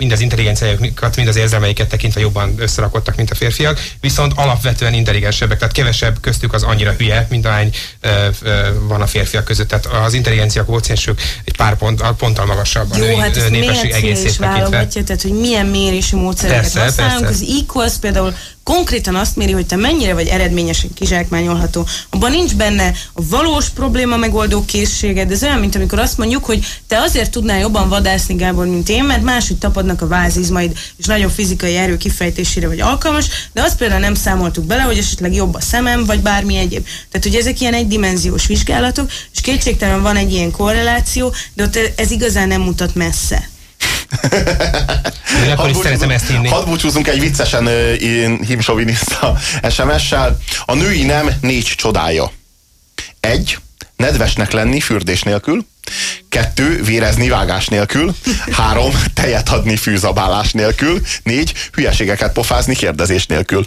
mind az intelligenciájukat, mind az érzelmeiket tekintve jobban összerakottak, mint a férfiak, viszont alapvetően intelligensebbek, tehát kevesebb köztük az annyira hülye, mint ahány ö, ö, van a férfiak között. Tehát az intelligencia kvóciensük egy pár pont, ponttal magasabb a Jó, női hát népesség egészét tekintve. tehát hogy milyen mérési módszereket Persze, használunk. persze. Az IQ az például konkrétan azt méri, hogy te mennyire vagy eredményesen kizsákmányolható. Abban nincs benne a valós probléma megoldó készséged, ez olyan, mint amikor azt mondjuk, hogy te azért tudnál jobban vadászni, Gábor, mint én, mert máshogy tapadnak a vázizmaid, és nagyon fizikai erő kifejtésére vagy alkalmas, de azt például nem számoltuk bele, hogy esetleg jobb a szemem, vagy bármi egyéb. Tehát, hogy ezek ilyen egydimenziós vizsgálatok, és kétségtelen van egy ilyen korreláció, de ott ez igazán nem mutat messze. Én akkor is szeretem ezt hinni. Hadd búcsúzunk egy viccesen himsoviniszta SMS-sel. A női nem négy csodája. Egy, nedvesnek lenni fürdés nélkül. Kettő, vérezni vágás nélkül. Három, tejet adni fűzabálás nélkül. Négy, hülyeségeket pofázni kérdezés nélkül.